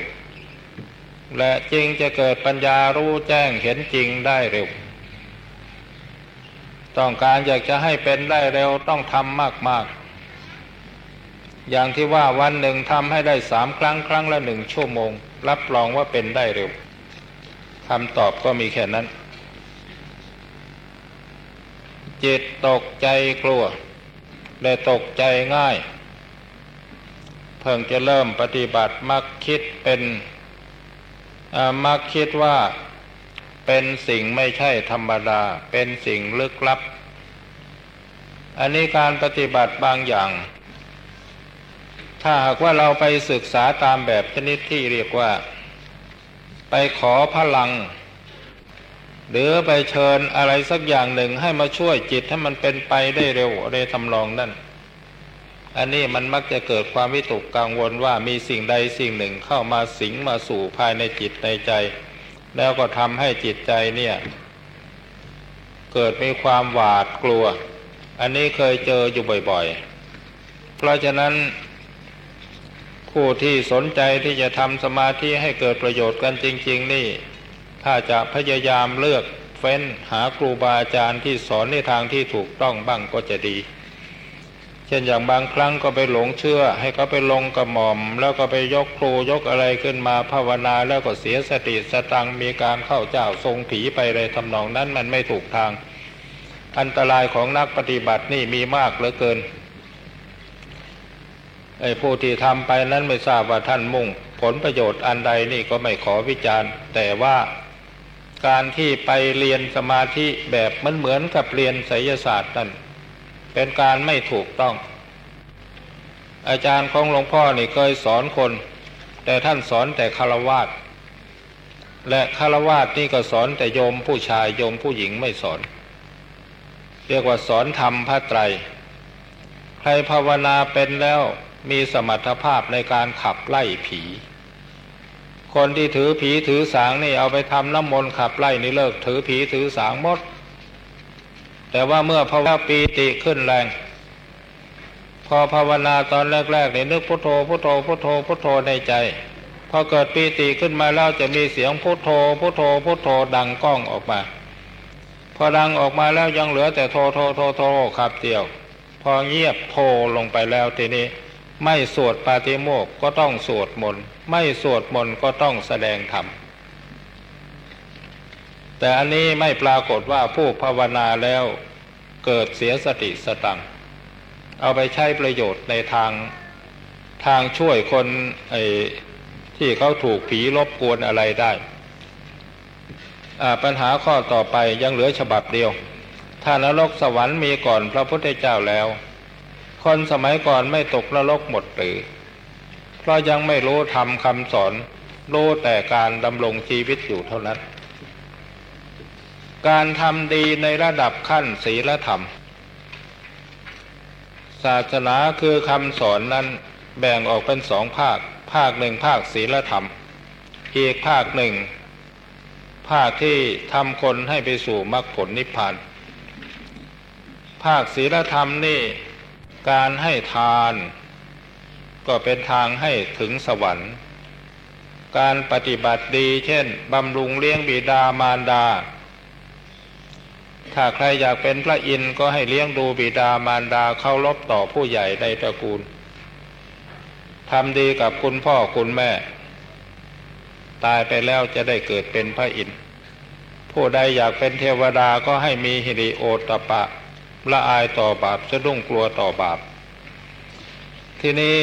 และจริงจะเกิดปัญญารู้แจ้งเห็นจริงได้เร็ว ต้องการอยากจะให้เป็นได้เร็วต้องทำมากๆ อย่างที่ว่าวันหนึ่งทำให้ได้สามครั้งครั้งละหนึ่งชั่วโมง รับรองว่าเป็นได้เร็วคำตอบก็มีแค่นั้น จิตตกใจกลัว และตกใจง่าย เพิ่งจะเริ่มปฏิบัติมักคิดเป็นมักคิดว่าเป็นสิ่งไม่ใช่ธรรมดา เป็นสิ่งลึกลับ อันนี้การปฏิบัติบางอย่าง ถ้าหากว่าเราไปศึกษาตามแบบชนิดที่เรียกว่า ไปขอพลัง หรือไปเชิญอะไรสักอย่างหนึ่งให้มาช่วยจิตให้มันเป็นไปได้เร็วในทำลองนั่น อันนี้มันมักจะเกิดความวิตกกังวลว่ามีสิ่งใดสิ่งหนึ่งเข้ามาสิงมาสู่ภายในจิตในใจ แล้วก็ทำให้จิตใจเนี่ย เกิดมีความหวาดกลัว อันนี้เคยเจออยู่บ่อยๆ เพราะฉะนั้นผู้ที่สนใจที่จะทำสมาธิให้เกิดประโยชน์กันจริง ๆ นี่ ถ้าจะพยายามเลือกเฟ้นหาครูบาอาจารย์ที่สอนในทางที่ถูกต้องบ้างก็จะดี เช่นอย่างบางครั้งก็ไปหลงเชื่อ ให้เขาไปลงกระหม่อม แล้วก็ไปยกครูยกอะไรขึ้นมาภาวนาแล้วก็เสียสติสตังมีการเข้าเจ้าทรงผีไปเลยทำนองนั้นมันไม่ถูกทาง อันตรายของนักปฏิบัตินี่มีมากเหลือเกินไอ้ผู้ที่ทำไปนั้นไม่ทราบว่าท่านมุ่ง ผลประโยชน์อันใดนี่ก็ไม่ขอวิจารณ์ แต่ว่า การที่ไปเรียนสมาธิแบบมันเหมือนกับเรียนไสยศาสตร์นั่นเป็นการไม่ถูกต้อง อาจารย์ของหลวงพ่อนี่เคยสอนคน แต่ท่านสอนแต่คารวาสและคารวาสนี่ก็สอนแต่โยมผู้ชายโยมผู้หญิงไม่สอน เรียกว่าสอนธรรมพระไตร ใครภาวนาเป็นแล้วมีสมรรถภาพในการขับไล่ผี คนที่ถือผีถือสางนี่เอาไปทำน้ำมนต์ขับไล่นี่เลิก ถือผีถือสางหมด แต่ว่าเมื่อภาวนาปีติขึ้นแรง พอภาวนาตอนแรกๆเนี่ยนึกพุทโธพุทโธพุทโธพุทโธในใจ พอเกิดปีติขึ้นมาแล้วจะมีเสียงพุทโธพุทโธพุทโธดังก้องออกมา พอดังออกมาแล้วยังเหลือแต่โทโทโทโทขับเดียว พอเงียบโทลงไปแล้วทีนี้ ไม่สวดปาติโมกก็ต้องสวดมนต์ไม่สวดมนต์ก็ต้องแสดงธรรมแต่อันนี้ไม่ปรากฏว่าผู้ภาวนาแล้วเกิดเสียสติสตังเอาไปใช้ประโยชน์ในทางทางช่วยคนไอ้ที่เขาถูกผีรบกวนอะไรได้ปัญหาข้อต่อไปยังเหลือฉบับเดียว ถ้านรกสวรรค์มีก่อนพระพุทธเจ้าแล้ว คนสมัยก่อนไม่ตกนรกหมดหรือ เพราะยังไม่รู้ทำคำสอน รู้แต่การดำรงชีวิตอยู่เท่านั้น การทำดีในระดับขั้นศีลธรรม ศาสนาคือคำสอนนั้นแบ่งออกเป็นสองภาค ภาคหนึ่งภาคศีลธรรม อีกภาคหนึ่ง ภาคที่ทำคนให้ไปสู่มรรคผลนิพพาน ภาคศีลธรรมนี่ การให้ทาน ก็เป็นทางให้ถึงสวรรค์ การปฏิบัติดีเช่น บำรุงเลี้ยงบิดามารดา ถ้าใครอยากเป็นพระอินทร์ก็ให้เลี้ยงดูบิดามารดาเคารพต่อผู้ใหญ่ในตระกูลทำดีกับคุณพ่อคุณแม่ ตายไปแล้วจะได้เกิดเป็นพระอินทร์ผู้ใดอยากเป็นเทวดาก็ให้มีหิริโอตปะ ละอายต่อบาปสะดุ้งกลัวต่อบาป ทีนี้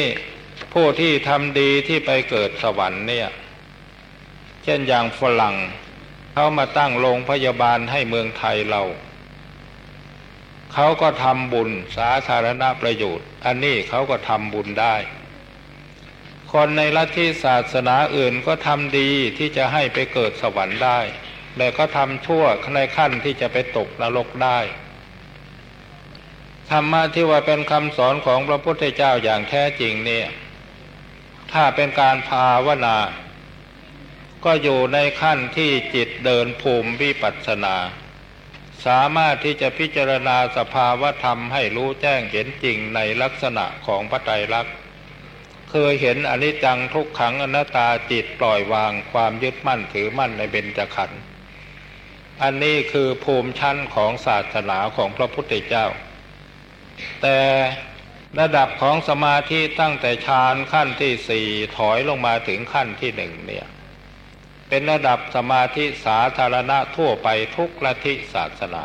ผู้ที่ทำดีที่ไปเกิดสวรรค์เนี่ย เช่นอย่างฝรั่งเขามาตั้งโรงพยาบาลให้เมืองไทยเรา เขาก็ทำบุญสาธารณประโยชน์ อันนี้เขาก็ทำบุญได้ คนในลัทธิศาสนาอื่นก็ทำดีที่จะให้ไปเกิดสวรรค์ได้ แต่ก็ทำชั่วในขั้นที่จะไปตกนรกได้ ธรรมะที่ว่าเป็นคำสอนของพระพุทธเจ้าอย่างแท้จริงเนี่ย ถ้าเป็นการภาวนา ก็อยู่ในขั้นที่จิตเดินภูมิวิปัสสนา สามารถที่จะพิจารณาสภาวธรรมให้รู้แจ้งเห็นจริงในลักษณะของพระไตรลักษณ์เคยเห็นอนิจจังทุกขังอนัตตาจิตปล่อยวางความยึดมั่นถือมั่นในเบญจขันธ์อันนี้คือภูมิชั้นของศาสนาของพระพุทธเจ้า แต่ระดับของสมาธิตั้งแต่ฌานขั้นที่สี่ถอยลงมาถึงขั้นที่หนึ่งเนี่ย เป็นระดับสมาธิสาธารณะทั่วไปทุกลัทธิศาสนา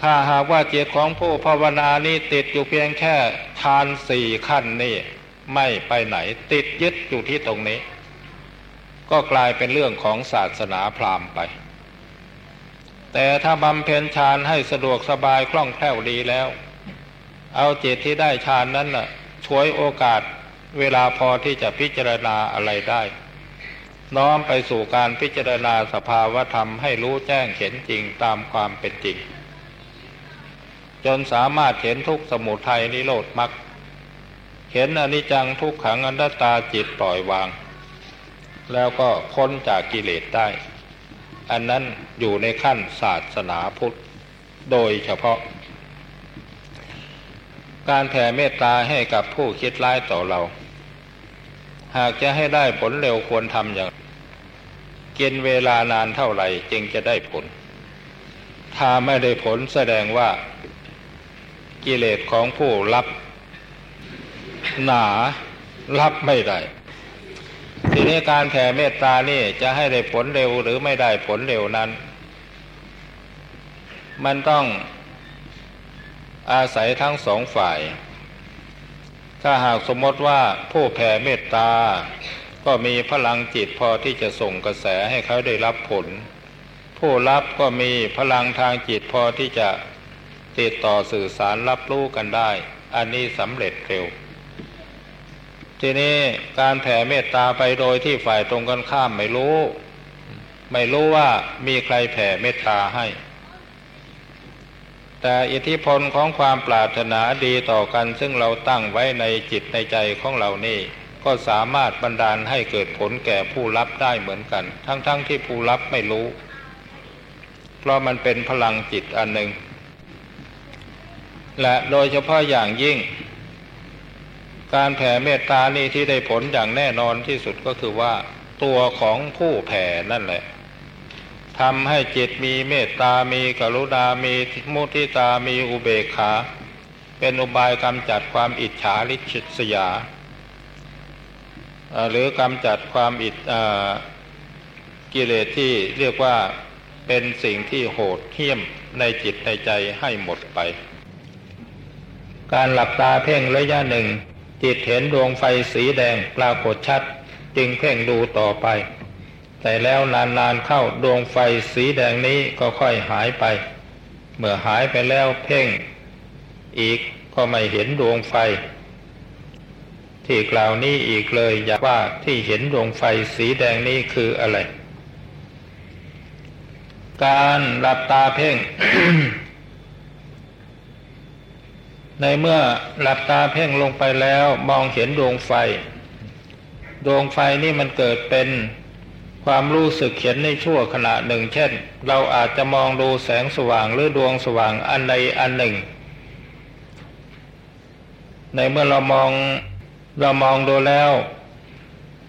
ถ้าหากว่าจิตของผู้ภาวนานี้ติดอยู่เพียงแค่ฌานสี่ขั้นนี่ไม่ไปไหนติดยึดอยู่ที่ตรงนี้ ก็กลายเป็นเรื่องของศาสนาพราหมณ์ไป แต่ถ้าบำเพ็ญฌานให้สะดวกสบายคล่องแคล่วดีแล้ว เอาจิตที่ได้ฌานนั้นน่ะช่วยโอกาสเวลาพอที่จะพิจารณาอะไรได้ น้อมไปสู่การพิจารณาสภาวธรรมให้รู้แจ้งเห็นจริงตามความเป็นจริง จนสามารถเห็นทุกสมุทัยนิโรธมรรคเห็นอนิจจังทุกขังอนัตตาจิตปล่อยวาง แล้วก็พ้นจากกิเลสได้ อันนั้นอยู่ในขั้นศาสนาพุทธโดยเฉพาะ การแผ่เมตตาให้กับผู้คิดร้ายต่อเรา หากจะให้ได้ผลเร็วควรทำอย่างกินเวลานานเท่าไหร่จึงจะได้ผล ถ้าไม่ได้ผลแสดงว่า กิเลสของผู้รับ หนารับไม่ได้ นี้การแผ่เมตตานี่จะให้ได้ผลเร็วหรือไม่ได้ผลเร็วนั้น มันต้องอาศัยทั้งสองฝ่าย ถ้าหากสมมติว่าผู้แผ่เมตตา ก็มีพลังจิตพอที่จะส่งกระแสให้เขาได้รับผล ผู้รับก็มีพลังทางจิตพอที่จะติดต่อสื่อสารรับรู้กันได้ อันนี้สำเร็จเร็ว ทีนี้การแผ่เมตตาไปโดยที่ฝ่ายตรงกันข้ามไม่รู้ ไม่รู้ว่ามีใครแผ่เมตตาให้ แต่อิทธิพลของความปรารถนาดีต่อกันซึ่งเราตั้งไว้ในจิตในใจของเรานี่ ก็สามารถบันดาลให้เกิดผลแก่ผู้รับได้เหมือนกัน ทั้งๆทที่ผู้รับไม่รู้ เพราะมันเป็นพลังจิตอันหนึ่งและโดยเฉพาะอย่างยิ่ง การแผ่เมตตานี่ที่ได้ผลอย่างแน่นอนที่สุดก็คือว่า ตัวของผู้แผ่นั่นแหละทำให้จิตมีเมตตามีกรุณา มีมุทิตามีอุเบกขา เป็นอุบายกำจัดความอิจฉาริษยา หรือกำจัดความอิจกิเลสที่เรียกว่าเป็นสิ่งที่โหดเหี้ยมในจิตในใจให้หมดไป การหลับตาเพ่งระยะหนึ่ง จิตเห็นดวงไฟสีแดงปรากฏชัด จึงเพ่งดูต่อไป แต่แล้วนานๆเข้าดวงไฟสีแดงนี้ก็ค่อยหายไป เมื่อหายไปแล้วเพ่ง อีกก็ไม่เห็นดวงไฟ ที่กล่าวนี้อีกเลยอยากว่าที่เห็นดวงไฟสีแดงนี้คืออะไร การหลับตาเพ่ง ในเมื่อหลับตาเพ่งลงไปแล้วมองเห็นดวงไฟ ดวงไฟนี่มันเกิดเป็นความรู้สึกเขียนในชั่วขณะหนึ่ง เช่น เราอาจจะมองดูแสงสว่างหรือดวงสว่างอันใดอันหนึ่ง ในเมื่อเรามองเรามองดูแล้ว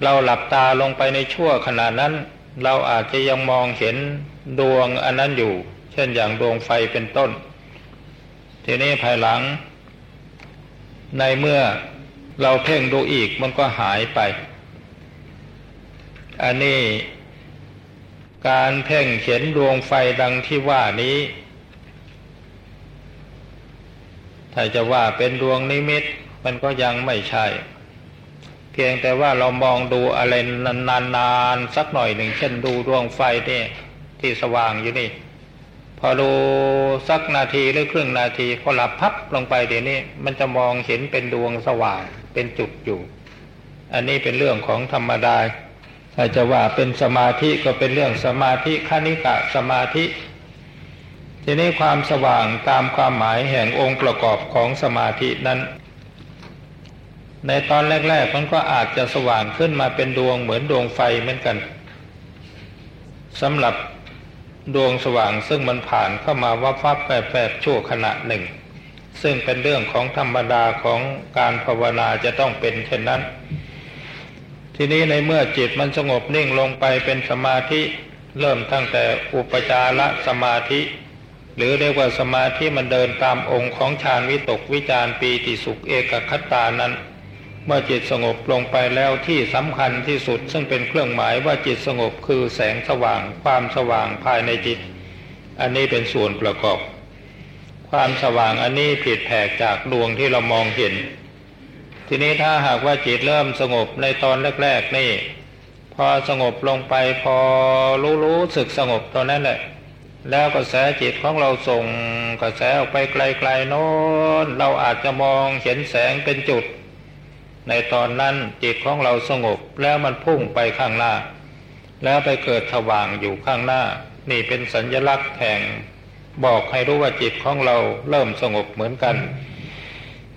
เราหลับตาลงไปในชั่วขณะนั้น เราอาจจะยังมองเห็นดวงอันนั้นอยู่ เช่นอย่างดวงไฟเป็นต้น ทีนี้ภายหลัง ในเมื่อเราเพ่งดูอีกมันก็หายไป อันนี้การเพ่งเขียนดวงไฟดังที่ว่านี้ ถ้าจะว่าเป็นดวงนิมิต มันก็ยังไม่ใช่ เพียงแต่ว่าเรามองดูอะไรนานๆสักหน่อยหนึ่ง เช่นดูดวงไฟนี่ที่สว่างอยู่นี่ อดูสักนาทีหรือครึ่งนาทีพอหลับพับลงไปเดี๋ยวนี้มันจะมองเห็นเป็นดวงสว่างเป็นจุดอยู่ อันนี้เป็นเรื่องของธรรมดาถ้าจะว่าเป็นสมาธิก็เป็นเรื่องสมาธิคณิกะสมาธิ ทีนี้ความสว่างตามความหมายแห่งองค์ประกอบของสมาธินั้น ในตอนแรก ๆ มันก็อาจจะสว่างขึ้นมาเป็นดวงเหมือนดวงไฟเหมือนกันสำหรับ ดวงสว่างซึ่งมันผ่านเข้ามาวับวับแปบๆชั่วขณะหนึ่ง ซึ่งเป็นเรื่องของธรรมดาของการภาวนาจะต้องเป็นเช่นนั้น ทีนี้ในเมื่อจิตมันสงบนิ่งลงไปเป็นสมาธิเริ่มตั้งแต่อุปจารสมาธิ หรือเรียกว่าสมาธิมันเดินตามองค์ของฌานวิตกวิจารปีติสุขเอกคัตตานั้น เมื่อจิตสงบลงไปแล้วที่สำคัญที่สุด ซึ่งเป็นเครื่องหมายว่าจิตสงบคือแสงสว่าง ความสว่างภายในจิต อันนี้เป็นส่วนประกอบ ความสว่างอันนี้ผิดแผกจากดวงที่เรามองเห็น ทีนี้ถ้าหากว่าจิตเริ่มสงบในตอนแรกๆนี่ พอสงบลงไปพอรู้รู้สึกสงบตอนนั้นแหละ แล้วกระแสจิตของเราส่งกระแสออกไปไกลๆโน้นเราอาจจะมองเห็นแสงเป็นจุด ในตอนนั้นจิตของเราสงบแล้วมันพุ่งไปข้างหน้า แล้วไปเกิดสว่างอยู่ข้างหน้า นี่เป็นสัญญลักษณ์แห่ง บอกให้รู้ว่าจิตของเราเริ่มสงบเหมือนกัน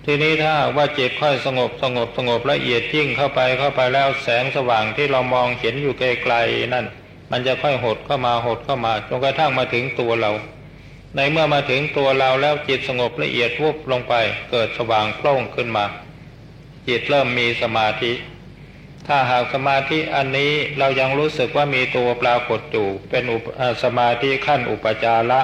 ทีนี้ถ้าว่าจิตค่อยสงบสงบสงบละเอียดยิ่งเข้าไปเข้าไปแล้วแสงสว่างที่เรามองเห็นอยู่ไกลๆนั่น มันจะค่อยหดเข้ามาหดเข้ามาจนกระทั่งมาถึงตัวเราในเมื่อมาถึงตัวเราแล้วจิตสงบละเอียดวุบลงไป เกิดสว่างโปร่งขึ้นมา จิตเริ่มมีสมาธิ ถ้าหากสมาธิอันนี้เรายังรู้สึกว่ามีตัวปรากฏอยู่เป็นสมาธิขั้นอุปจาระ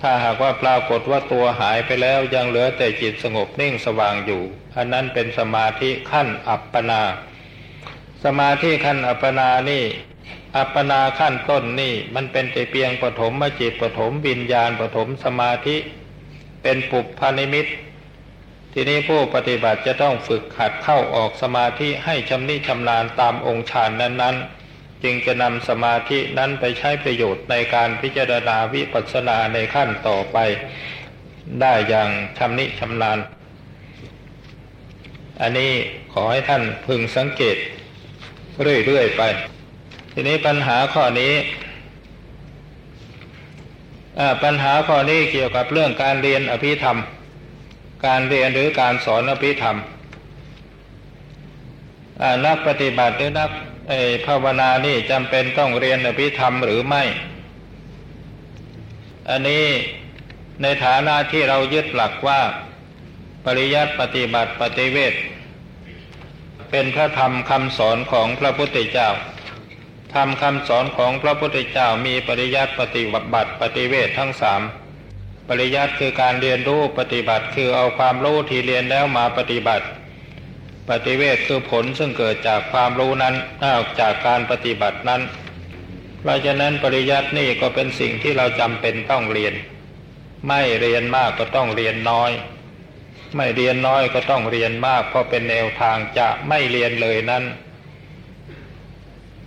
ถ้าหากว่าปรากฏว่าตัวหายไปแล้วยังเหลือแต่จิตสงบนิ่งสว่างอยู่ อันนั้นเป็นสมาธิขั้นอัปปนา สมาธิขั้นอัปปนานี่ อัปปนาขั้นต้นนี่มันเป็นแต่เพียงปฐมจิตปฐมวิญญาณปฐมสมาธิ เป็นปุพพานิมิต ทีนี้ผู้ปฏิบัติจะต้องฝึกขัดเข้าออกสมาธิให้ชำนิชำนาญตามองค์ฌานนั้น ๆ จึงจะนำสมาธินั้นไปใช้ประโยชน์ในการพิจารณาวิปัสสนาในขั้นต่อไป ได้อย่างชำนิชำนาญ อันนี้ขอให้ท่านพึงสังเกต เรื่อย ๆ ไป ทีนี้ปัญหาข้อนี้ปัญหาข้อนี้เกี่ยวกับเรื่องการเรียนอภิธรรม การเรียนหรือการสอนอภิธรรมนักปฏิบัติหรือนักภาวนานี่จำเป็นต้องเรียนอภิธรรมหรือไม่ อันนี้ในฐานะที่เรายึดหลักว่า ปริยัติปฏิบัติปฏิเวทเป็นพระธรรมคำสอนของพระพุทธเจ้าธรรมคำสอนของพระพุทธเจ้ามีปริยัติปฏิบัติปฏิเวททั้งสาม ปริยัติคือการเรียนรู้ปฏิบัติคือเอาความรู้ที่เรียนแล้วมาปฏิบัติ ปฏิเวทคือผลซึ่งเกิดจากความรู้นั้นจากการปฏิบัตินั้น เพราะฉะนั้นปริยัตินี่ก็เป็นสิ่งที่เราจำเป็นต้องเรียน ไม่เรียนมากก็ต้องเรียนน้อย ไม่เรียนน้อยก็ต้องเรียนมาก เพราะเป็นแนวทางจะไม่เรียนเลยนั้น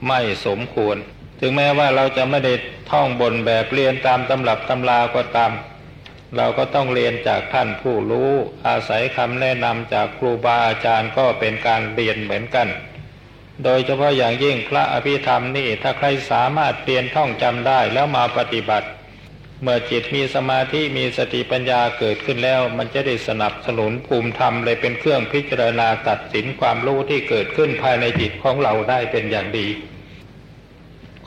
ไม่สมควร ถึงแม้ว่าเราจะไม่ได้ท่องบนแบบเรียนตามตำรับตำราก็ตาม เราก็ต้องเรียนจากท่านผู้รู้ อาศัยคำแนะนำจากครูบาอาจารย์ก็เป็นการเรียนเหมือนกัน โดยเฉพาะอย่างยิ่งพระอภิธรรมนี่ถ้าใครสามารถเรียนท่องจำได้แล้วมาปฏิบัติ เมื่อจิตมีสมาธิมีสติปัญญาเกิดขึ้นแล้ว มันจะได้สนับสนุนภูมิธรรมเลยเป็นเครื่องพิจารณาตัดสินความรู้ที่เกิดขึ้นภายในจิตของเราได้เป็นอย่างดี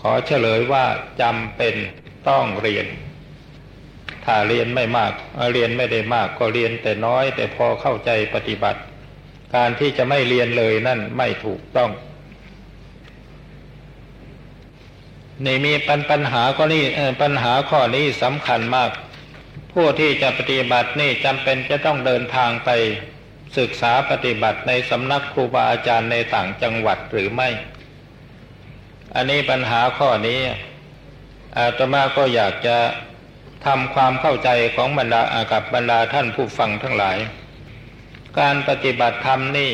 ขอเฉลยว่าจำเป็นต้องเรียน ถ้าเรียนไม่มาก เรียนไม่ได้มากก็เรียนแต่น้อย แต่พอเข้าใจปฏิบัติ การที่จะไม่เรียนเลยนั่นไม่ถูกต้องนี่มีปัญปัญหาข้อนี้ปัญหาข้อนี้สำคัญมาก ผู้ที่จะปฏิบัตินี่จำเป็นจะต้องเดินทางไป ศึกษาปฏิบัติในสำนักครูบาอาจารย์ในต่างจังหวัดหรือไม่ อันนี้ปัญหาข้อนี้อาตมาก็อยากจะ ทำความเข้าใจของบรรดากับบรรดาท่านผู้ฟังทั้งหลาย การปฏิบัติธรรมนี่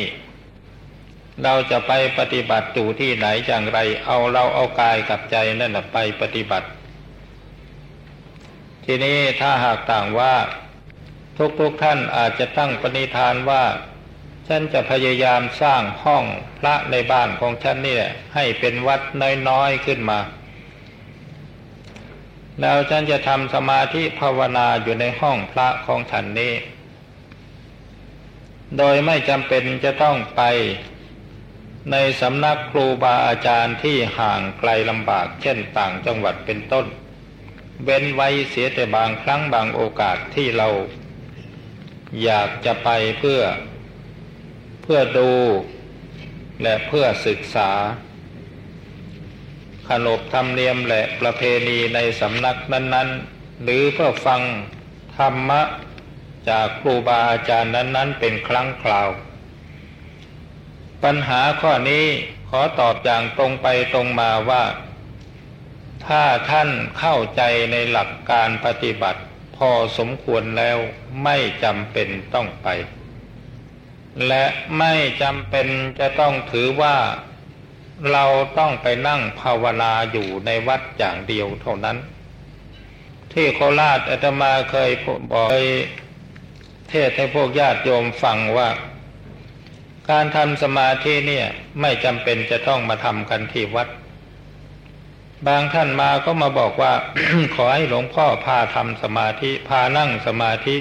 เราจะไปปฏิบัติอยู่ที่ไหนอย่างไร เอาเราเอากายกับใจนั่นแหละไปปฏิบัติ ทีนี้ถ้าหากต่างว่าทุกๆทท่านอาจจะตั้งปณิธานว่า ฉันจะพยายามสร้างห้องพระในบ้านของฉันเนี่ยให้เป็นวัดน้อยๆขึ้นมา แล้วฉันจะทำสมาธิภาวนาอยู่ในห้องพระของฉันนี้ โดยไม่จำเป็นจะต้องไปในสำนักครูบาอาจารย์ที่ห่างไกลลำบากเช่นต่างจังหวัดเป็นต้น เว้นไว้เสียแต่บางครั้งบางโอกาสที่เรา อยากจะไปเพื่อ เพื่อดูและเพื่อศึกษา ขนบธรรมเนียมและประเพณีในสำนักนั้น ๆ หรือเพื่อฟังธรรมะจากครูบาอาจารย์นั้น ๆ เป็นครั้งคราว ปัญหาข้อนี้ขอตอบอย่างตรงไปตรงมาว่า ถ้าท่านเข้าใจในหลักการปฏิบัติ พอสมควรแล้วไม่จำเป็นต้องไป และไม่จำเป็นจะต้องถือว่า เราต้องไปนั่งภาวนาอยู่ในวัดอย่างเดียวเท่านั้น ที่โคราชอาตมาเคยบอกเทศให้พวกญาติโยมฟังว่า การทำสมาธิเนี่ยไม่จำเป็นจะต้องมาทำกันที่วัด บางท่านมาก็มาบอกว่า ขอให้หลวงพ่อพาทำสมาธิ พานั่งสมาธิ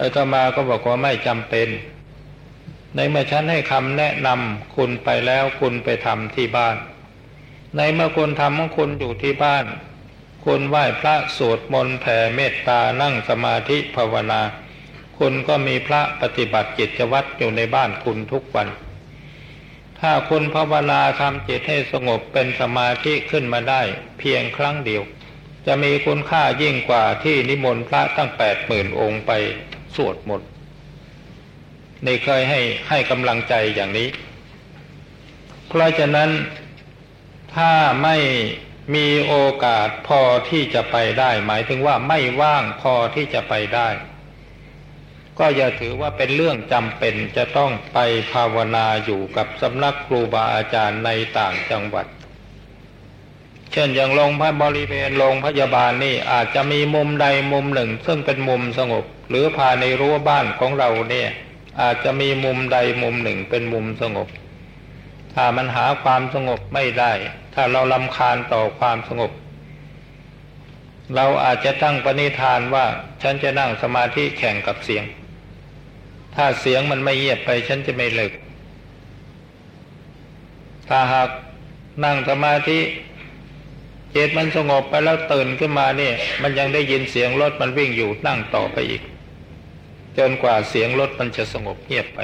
อาตมาก็บอกว่าไม่จำเป็น ในเมื่อฉันให้คำแนะนำคุณไปแล้วคุณไปทำที่บ้าน ในเมื่อคุณทำของคุณอยู่ที่บ้าน คุณไหว้พระสวดมนต์แผ่เมตตานั่งสมาธิภาวนา คุณก็มีพระปฏิบัติจิตวัตรอยู่ในบ้านคุณทุกวัน ถ้าคุณภาวนาทำจิตให้สงบเป็นสมาธิขึ้นมาได้ เพียงครั้งเดียว จะมีคุณค่ายิ่งกว่าที่นิมนต์พระตั้งแปดหมื่นองค์ไปสวดมนต์ นี่เคยให้ให้กำลังใจอย่างนี้ เพราะฉะนั้นถ้าไม่มีโอกาสพอที่จะไปได้ หมายถึงว่าไม่ว่างพอที่จะไปได้ ก็อย่าถือว่าเป็นเรื่องจำเป็นจะต้องไปภาวนาอยู่กับสำนักครูบาอาจารย์ในต่างจังหวัด เช่นอย่างโรงพยาบริเวณโรงพยาบาลนี่อาจจะมีมุมใดมุมหนึ่ง ซึ่งเป็นมุมสงบ หรือภายในรั้วบ้านของเราเนี่ย อาจจะมีมุมใดมุมหนึ่งเป็นมุมสงบ ถ้ามันหาความสงบไม่ได้ ถ้าเราลำคาญต่อความสงบ เราอาจจะตั้งปณิธานว่าฉันจะนั่งสมาธิแข่งกับเสียง ถ้าเสียงมันไม่เงียบไปฉันจะไม่เลิก ถ้าหากนั่งสมาธิจิตมันสงบไปแล้วตื่นขึ้นมาเนี่ย มันยังได้ยินเสียงรถมันวิ่งอยู่นั่งต่อไปอีก จนกว่าเสียงรถมันจะสงบเงียบไป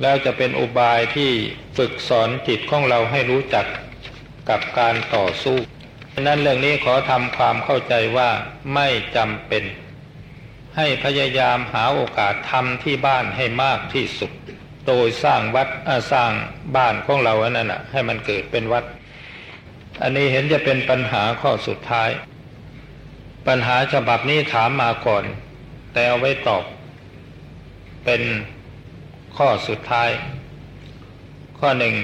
แล้วจะเป็นอุบายที่ฝึกสอนจิตของเราให้รู้จักกับการต่อสู้นั้นเรื่องนี้ขอทำความเข้าใจว่าไม่จำเป็น ให้พยายามหาโอกาสทำที่บ้านให้มากที่สุด โดยสร้างวัดสร้างบ้านของเราอันนั้นให้มันเกิดเป็นวัด อันนี้เห็นจะเป็นปัญหาข้อสุดท้าย ปัญหาฉบับนี้ถามมาก่อน แต่เอาไว้ตอบ เป็นข้อสุดท้าย ข้อหนึ่ง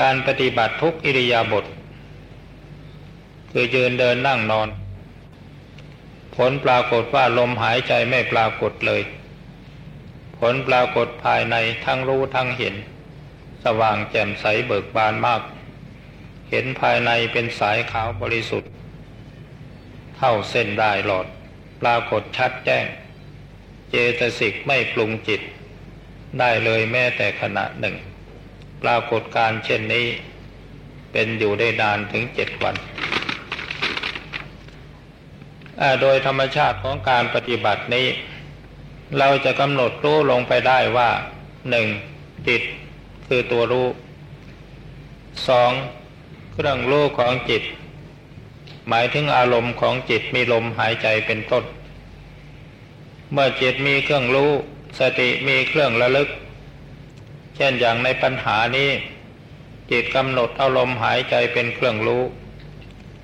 การปฏิบัติทุกอิริยาบถคือยืนเดินนั่งนอน ผลปรากฏว่าลมหายใจไม่ปรากฏเลย ผลปรากฏภายในทั้งรู้ทั้งเห็น สว่างแจ่มใสเบิกบานมาก เห็นภายในเป็นสายขาวบริสุทธิ์ เท่าเส้นได้หลอด ปรากฏชัดแจ้ง เจตสิกไม่ปรุงจิต ได้เลยแม้แต่ขณะหนึ่ง ปรากฏการเช่นนี้ เป็นอยู่ได้นานถึงเจ็ดวัน โดยธรรมชาติของการปฏิบัตินี้ เราจะกำหนดรู้ลงไปได้ว่าหนึ่งจิตคือตัวรู้สองเครื่องรู้ของจิต หมายถึงอารมณ์ของจิตมีลมหายใจเป็นต้น เมื่อจิตมีเครื่องรู้ สติมีเครื่องระลึก เช่นอย่างในปัญหานี้จิตกำหนดอารมณ์หายใจเป็นเครื่องรู้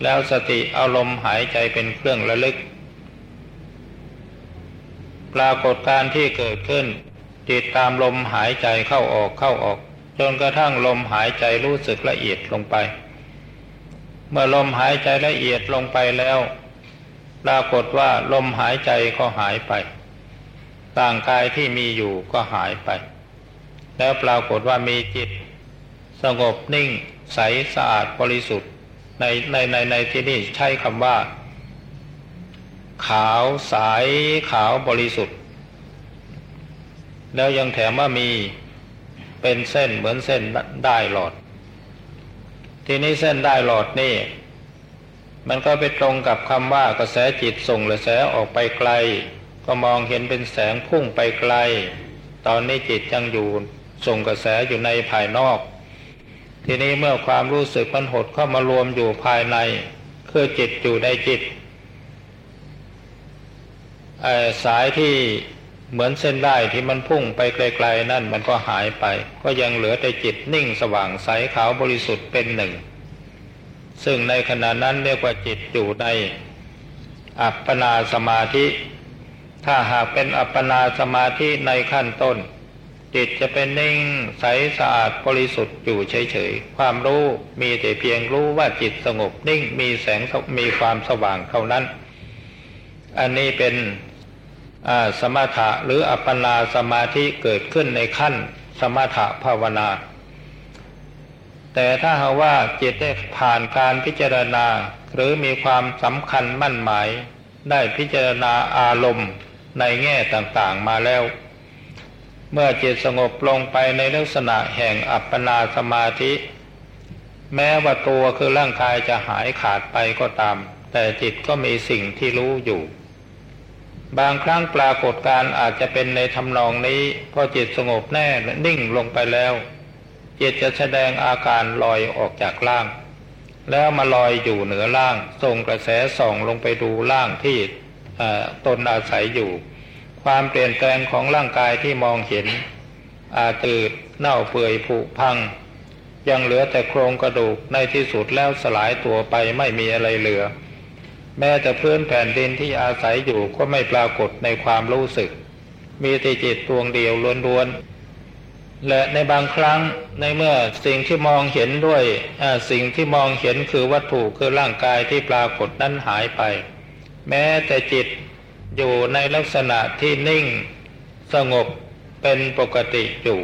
แล้วสติอารมณ์หายใจเป็นเครื่องระลึก ปรากฏการที่เกิดขึ้น จิตตามลมหายใจเข้าออกเข้าออก จนกระทั่งลมหายใจรู้สึกละเอียดลงไป เมื่อลมหายใจละเอียดลงไปแล้ว ปรากฏว่าลมหายใจก็หายไปต่างกายที่มีอยู่ก็หายไป แล้วปรากฏว่ามีจิต สงบนิ่ง ใสสะอาดบริสุทธิ์ ในในในในที่นี้ใช้คำว่า ขาวสายขาวบริสุทธิ์ แล้วยังแถมว่ามีเป็นเส้นเหมือนเส้นได้หลอด ทีนี้เส้นได้หลอดนี่ มันก็ไปตรงกับคำว่ากระแสจิตส่งกระแสออกไปไกล ก็มองเห็นเป็นแสงพุ่งไปไกล ตอนนี้จิตยังอยู่ส่งกระแสอยู่ในภายนอก ทีนี้เมื่อความรู้สึกมันหดเข้ามารวมอยู่ภายใน คือจิตอยู่ในจิตสายที่เหมือนเส้นได้ที่มันพุ่งไปไกล ๆ นั่นมันก็หายไป ก็ยังเหลือแต่จิตนิ่งสว่างใสขาวบริสุทธิ์เป็นหนึ่ง ซึ่งในขณะนั้นเรียกว่าจิตอยู่ในอัปปนาสมาธิ ถ้าหากเป็นอัปปนาสมาธิในขั้นต้น จิตจะเป็นนิ่งใสสะอาดบริสุทธิ์อยู่เฉยๆ ความรู้มีแต่เพียงรู้ว่าจิตสงบนิ่งมีแสงมีความสว่างเท่านั้น อันนี้เป็นสมถะหรืออัปปนาสมาธิเกิดขึ้นในขั้นสมถะภาวนา แต่ถ้าหากว่าจิตได้ผ่านการพิจารณา หรือมีความสำคัญมั่นหมาย ได้พิจารณาอารมณ์ในแง่ต่างๆมาแล้ว เมื่อจิตสงบลงไปในลักษณะแห่งอัปปนาสมาธิ แม้ว่าตัวคือร่างกายจะหายขาดไปก็ตาม แต่จิตก็มีสิ่งที่รู้อยู่ บางครั้งปรากฏการอาจจะเป็นในทำนองนี้พอจิตสงบแน่นิ่งลงไปแล้ว จิตจะแสดงอาการลอยออกจากล่าง แล้วมาลอยอยู่เหนือล่างส่งกระแสส่องลงไปดูล่างที่ตนอาศัยอยู่ ความเปลี่ยนแปลงของร่างกายที่มองเห็น อาจตืดเน่าเปื่อยผุพัง ยังเหลือแต่โครงกระดูกในที่สุดแล้วสลายตัวไปไม่มีอะไรเหลือ แม้แต่พื้นแผ่นดินที่อาศัยอยู่ก็ไม่ปรากฏในความรู้สึก มีแต่จิตดวงเดียวล้วนๆ และในบางครั้งในเมื่อสิ่งที่มองเห็นด้วยสิ่งที่มองเห็นคือวัตถุคือร่างกายที่ปรากฏนั้นหายไป แม้แต่จิตอยู่ในลักษณะที่นิ่งสงบเป็นปกติอยู่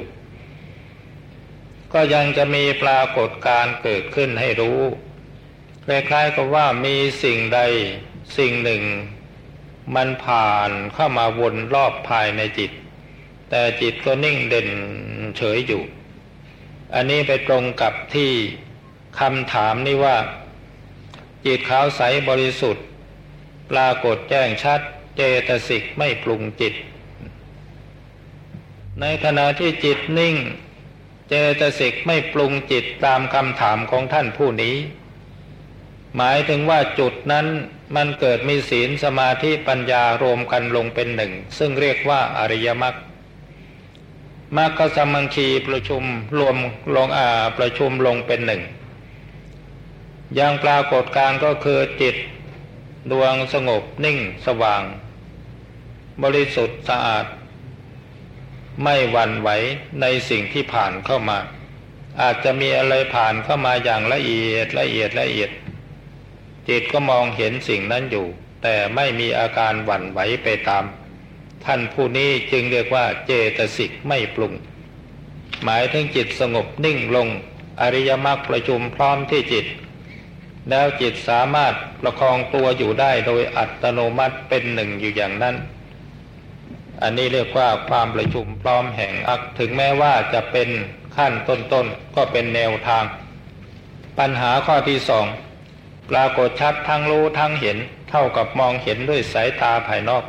ก็ยังจะมีปรากฏการเกิดขึ้นให้รู้คล้ายๆกับว่ามีสิ่งใดสิ่งหนึ่ง มันผ่านเข้ามาวนรอบภายในจิต แต่จิตก็นิ่งเด่นเฉยอยู่ อันนี้ไปตรงกับที่คำถามนี้ว่า จิตขาวใสบริสุทธิ์ ปรากฏแจ้งชัด เจตสิกไม่ปรุงจิต ในขณะที่จิตนิ่ง เจตสิกไม่ปรุงจิตตามคำถามของท่านผู้นี้ หมายถึงว่าจุดนั้นมันเกิดมีศีลสมาธิปัญญารวมกันลงเป็นหนึ่ง ซึ่งเรียกว่าอริยมรรค มรรคสมังคีประชุมรวมลงอาประชุมลงเป็นหนึ่งอย่างปรากฏการก็คือจิต ดวงสงบนิ่งสว่าง บริสุทธิ์สะอาด ไม่หวั่นไหวในสิ่งที่ผ่านเข้ามา อาจจะมีอะไรผ่านเข้ามาอย่างละเอียดละเอียดละเอียด จิตก็มองเห็นสิ่งนั้นอยู่ แต่ไม่มีอาการหวั่นไหวไปตาม ท่านผู้นี้จึงเรียกว่าเจตสิกไม่ปรุง หมายถึงจิตสงบนิ่งลง อริยมรรคประชุมพร้อมที่จิต แล้วจิตสามารถประคองตัวอยู่ได้โดยอัตโนมัติเป็นหนึ่งอยู่อย่างนั้น อันนี้เรียกว่าความประชุมพร้อมแห่งอักถึงแม้ว่าจะเป็นขั้นต้นๆก็เป็นแนวทาง ปัญหาข้อที่สองปรากฏชัดทั้งรู้ทั้งเห็น เท่ากับมองเห็นด้วยสายตาภายนอก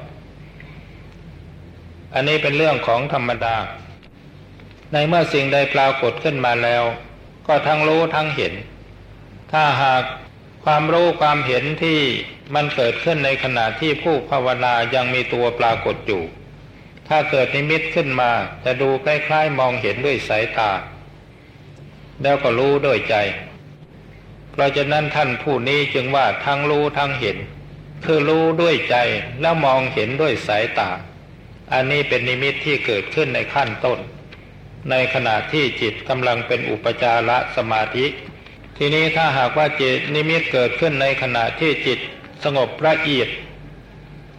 อันนี้เป็นเรื่องของธรรมดา ในเมื่อสิ่งใดปรากฏขึ้นมาแล้ว ก็ทั้งรู้ทั้งเห็น ถ้าหากความรู้ความเห็นที่มันเกิดขึ้นในขณะที่ผู้ภาวนายังมีตัวปรากฏอยู่ ถ้าเกิดนิมิตขึ้นมาจะดูคล้ายๆมองเห็นด้วยสายตา แล้วก็รู้ด้วยใจ เพราะฉะนั้นท่านผู้นี้จึงว่าทั้งรู้ทั้งเห็น คือรู้ด้วยใจแล้วมองเห็นด้วยสายตา อันนี้เป็นนิมิตที่เกิดขึ้นในขั้นต้น ในขณะที่จิตกำลังเป็นอุปจารสมาธิ ทีนี้ถ้าหากว่าจิตนิมิตเกิดขึ้นในขณะที่จิตสงบละเอียด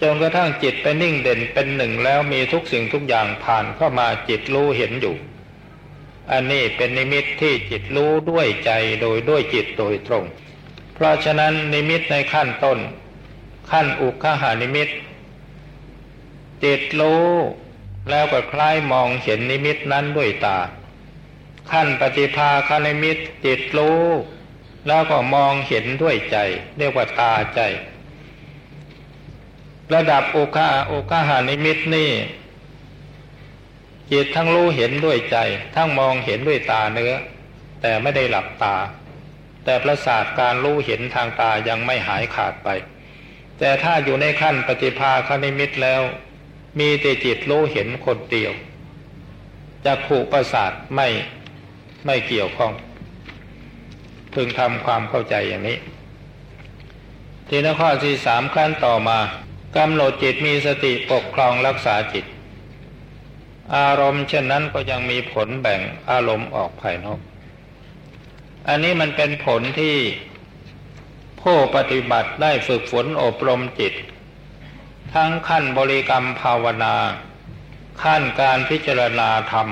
จนกระทั่งจิตไปนิ่งเด่นเป็นหนึ่งแล้วมีทุกสิ่งทุกอย่างผ่านเข้ามาจิตรู้เห็นอยู่ อันนี้เป็นนิมิตที่จิตรู้ด้วยใจโดยด้วยจิตโดยตรง เพราะฉะนั้นนิมิตในขั้นต้น ขั้นอุคคหนิมิต จิตรู้แล้วก็คล้ายมองเห็นนิมิตนั้นด้วยตา ขั้นปฏิภาคนิมิตจิตรู้ แล้วก็มองเห็นด้วยใจ เรียกว่าตาใจ ระดับโอคาโอคาหานิมิตนี่จิตทั้งรู้เห็นด้วยใจ ทั้งมองเห็นด้วยตาเนื้อ แต่ไม่ได้หลับตา แต่ประสาทการรู้เห็นทางตายังไม่หายขาดไป แต่ถ้าอยู่ในขั้นปฏิภาคานิมิตแล้ว มีแต่จิตรู้เห็นคนเดียวจะขู่ประสาทไม่ไม่เกี่ยวข้อง พึงทำความเข้าใจอย่างนี้ ทีนข้อที่สามขั้นต่อมากำหนดจิตมีสติปกครองรักษาจิต อารมณ์เช่นนั้นก็ยังมีผลแบ่งอารมณ์ออกภายนอก อันนี้มันเป็นผลที่ผู้ปฏิบัติได้ฝึกฝนอบรมจิต ทั้งขั้นบริกรรมภาวนา ขั้นการพิจารณาธรรม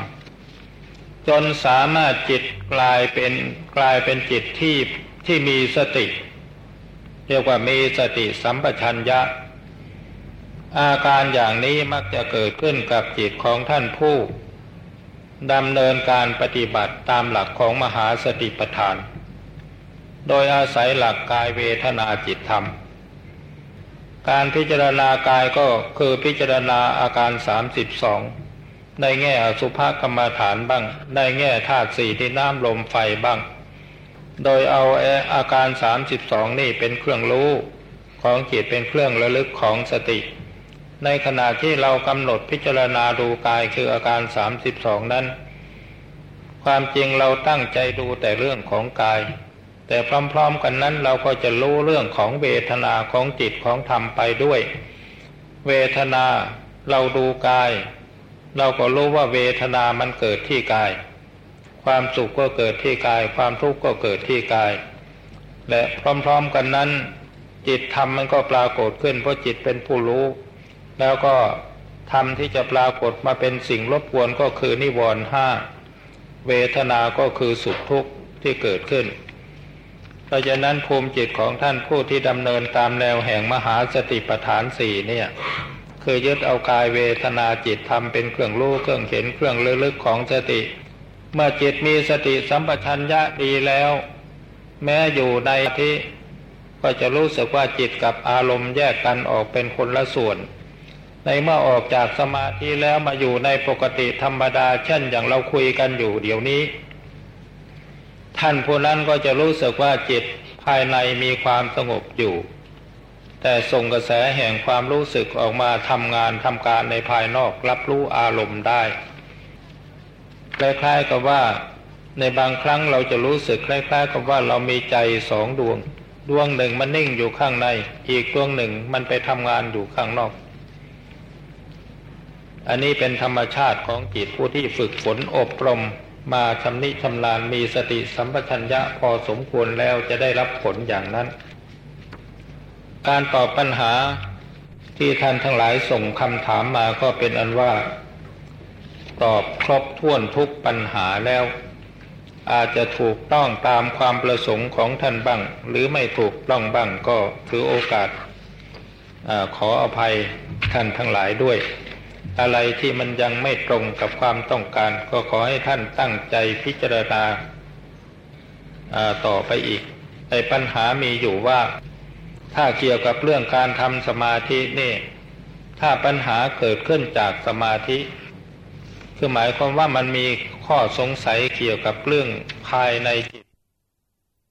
จนสามารถจิตกลายเป็นกลายเป็นจิตที่ที่มีสติ เรียกว่ามีสติสัมปชัญญะ อาการอย่างนี้มักจะเกิดขึ้นกับจิตของท่านผู้ดำเนินการปฏิบัติตามหลักของมหาสติปัฏฐาน โดยอาศัยหลักกายเวทนาจิตธรรม การพิจารณากายก็คือพิจารณาอาการสามสิบสองในแง่อสุภกรรมฐานบ้างในแง่ธาตุสี่ที่น้ำลมไฟบ้าง โดยเอาอาการสามสิบสองนี่เป็นเครื่องรู้ของจิตเป็นเครื่องระลึกของสติ ในขณะที่เรากำหนดพิจารณาดูกายคืออาการสามสิบสองนั้น ความจริงเราตั้งใจดูแต่เรื่องของกาย แต่พร้อมๆกันนั้นเราก็จะรู้เรื่องของเวทนาของจิตของธรรมไปด้วย เวทนาเราดูกาย เราก็รู้ว่าเวทนามันเกิดที่กาย ความสุขก็เกิดที่กาย ความทุกข์ก็เกิดที่กาย และพร้อมๆกันนั้น จิตธรรมมันก็ปรากฏขึ้นเพราะจิตเป็นผู้รู้ แล้วก็ธรรมที่จะปรากฏมาเป็นสิ่งรบกวนก็คือนิวรณ์ห้าเวทนาก็คือสุขทุกข์ที่เกิดขึ้น เพราะฉะนั้นภูมิจิตของท่านผู้ที่ดำเนินตามแนวแห่งมหาสติปัฏฐานสี่เนี่ย คือยึดเอากายเวทนาจิตทำเป็นเครื่องรู้เครื่องเห็นเครื่องเลึกของสติ เมื่อจิตมีสติสัมปชัญญะดีแล้ว แม้อยู่ในที่ก็จะรู้สึกว่าจิตกับอารมณ์แยกกันออกเป็นคนละส่วน ในเมื่อออกจากสมาธิแล้วมาอยู่ในปกติธรรมดา เช่นอย่างเราคุยกันอยู่เดี๋ยวนี้ ท่านผู้นั้นก็จะรู้สึกว่าจิตภายในมีความสงบอยู่ แต่ส่งกระแสแห่งความรู้สึกออกมาทำงานทำการในภายนอกรับรู้อารมณ์ได้คล้ายๆกับว่าในบางครั้งเราจะรู้สึกคล้ายๆกับว่าเรามีใจสองดวง ดวงหนึ่งมันนิ่งอยู่ข้างใน อีกดวงหนึ่งมันไปทำงานอยู่ข้างนอก อันนี้เป็นธรรมชาติของจิตผู้ที่ฝึกฝนอบรม มาชำนิชำนาญมีสติสัมปชัญญะพอสมควรแล้วจะได้รับผลอย่างนั้น การตอบปัญหาที่ท่านทั้งหลายส่งคำถามมาก็เป็นอันว่า ตอบครบถ้วนทุกปัญหาแล้ว อาจจะถูกต้องตามความประสงค์ของท่านบ้าง หรือไม่ถูกต้องบ้างก็ถือโอกาสอขออภัยท่านทั้งหลายด้วย อะไรที่มันยังไม่ตรงกับความต้องการ ก็ขอให้ท่านตั้งใจพิจารณาต่อไปอีกไอ้ปัญหามีอยู่ว่า ถ้าเกี่ยวกับเรื่องการทำสมาธินี่ ถ้าปัญหาเกิดขึ้นจากสมาธิ คือหมายความว่ามันมีข้อสงสัยเกี่ยวกับเรื่องภายในจิต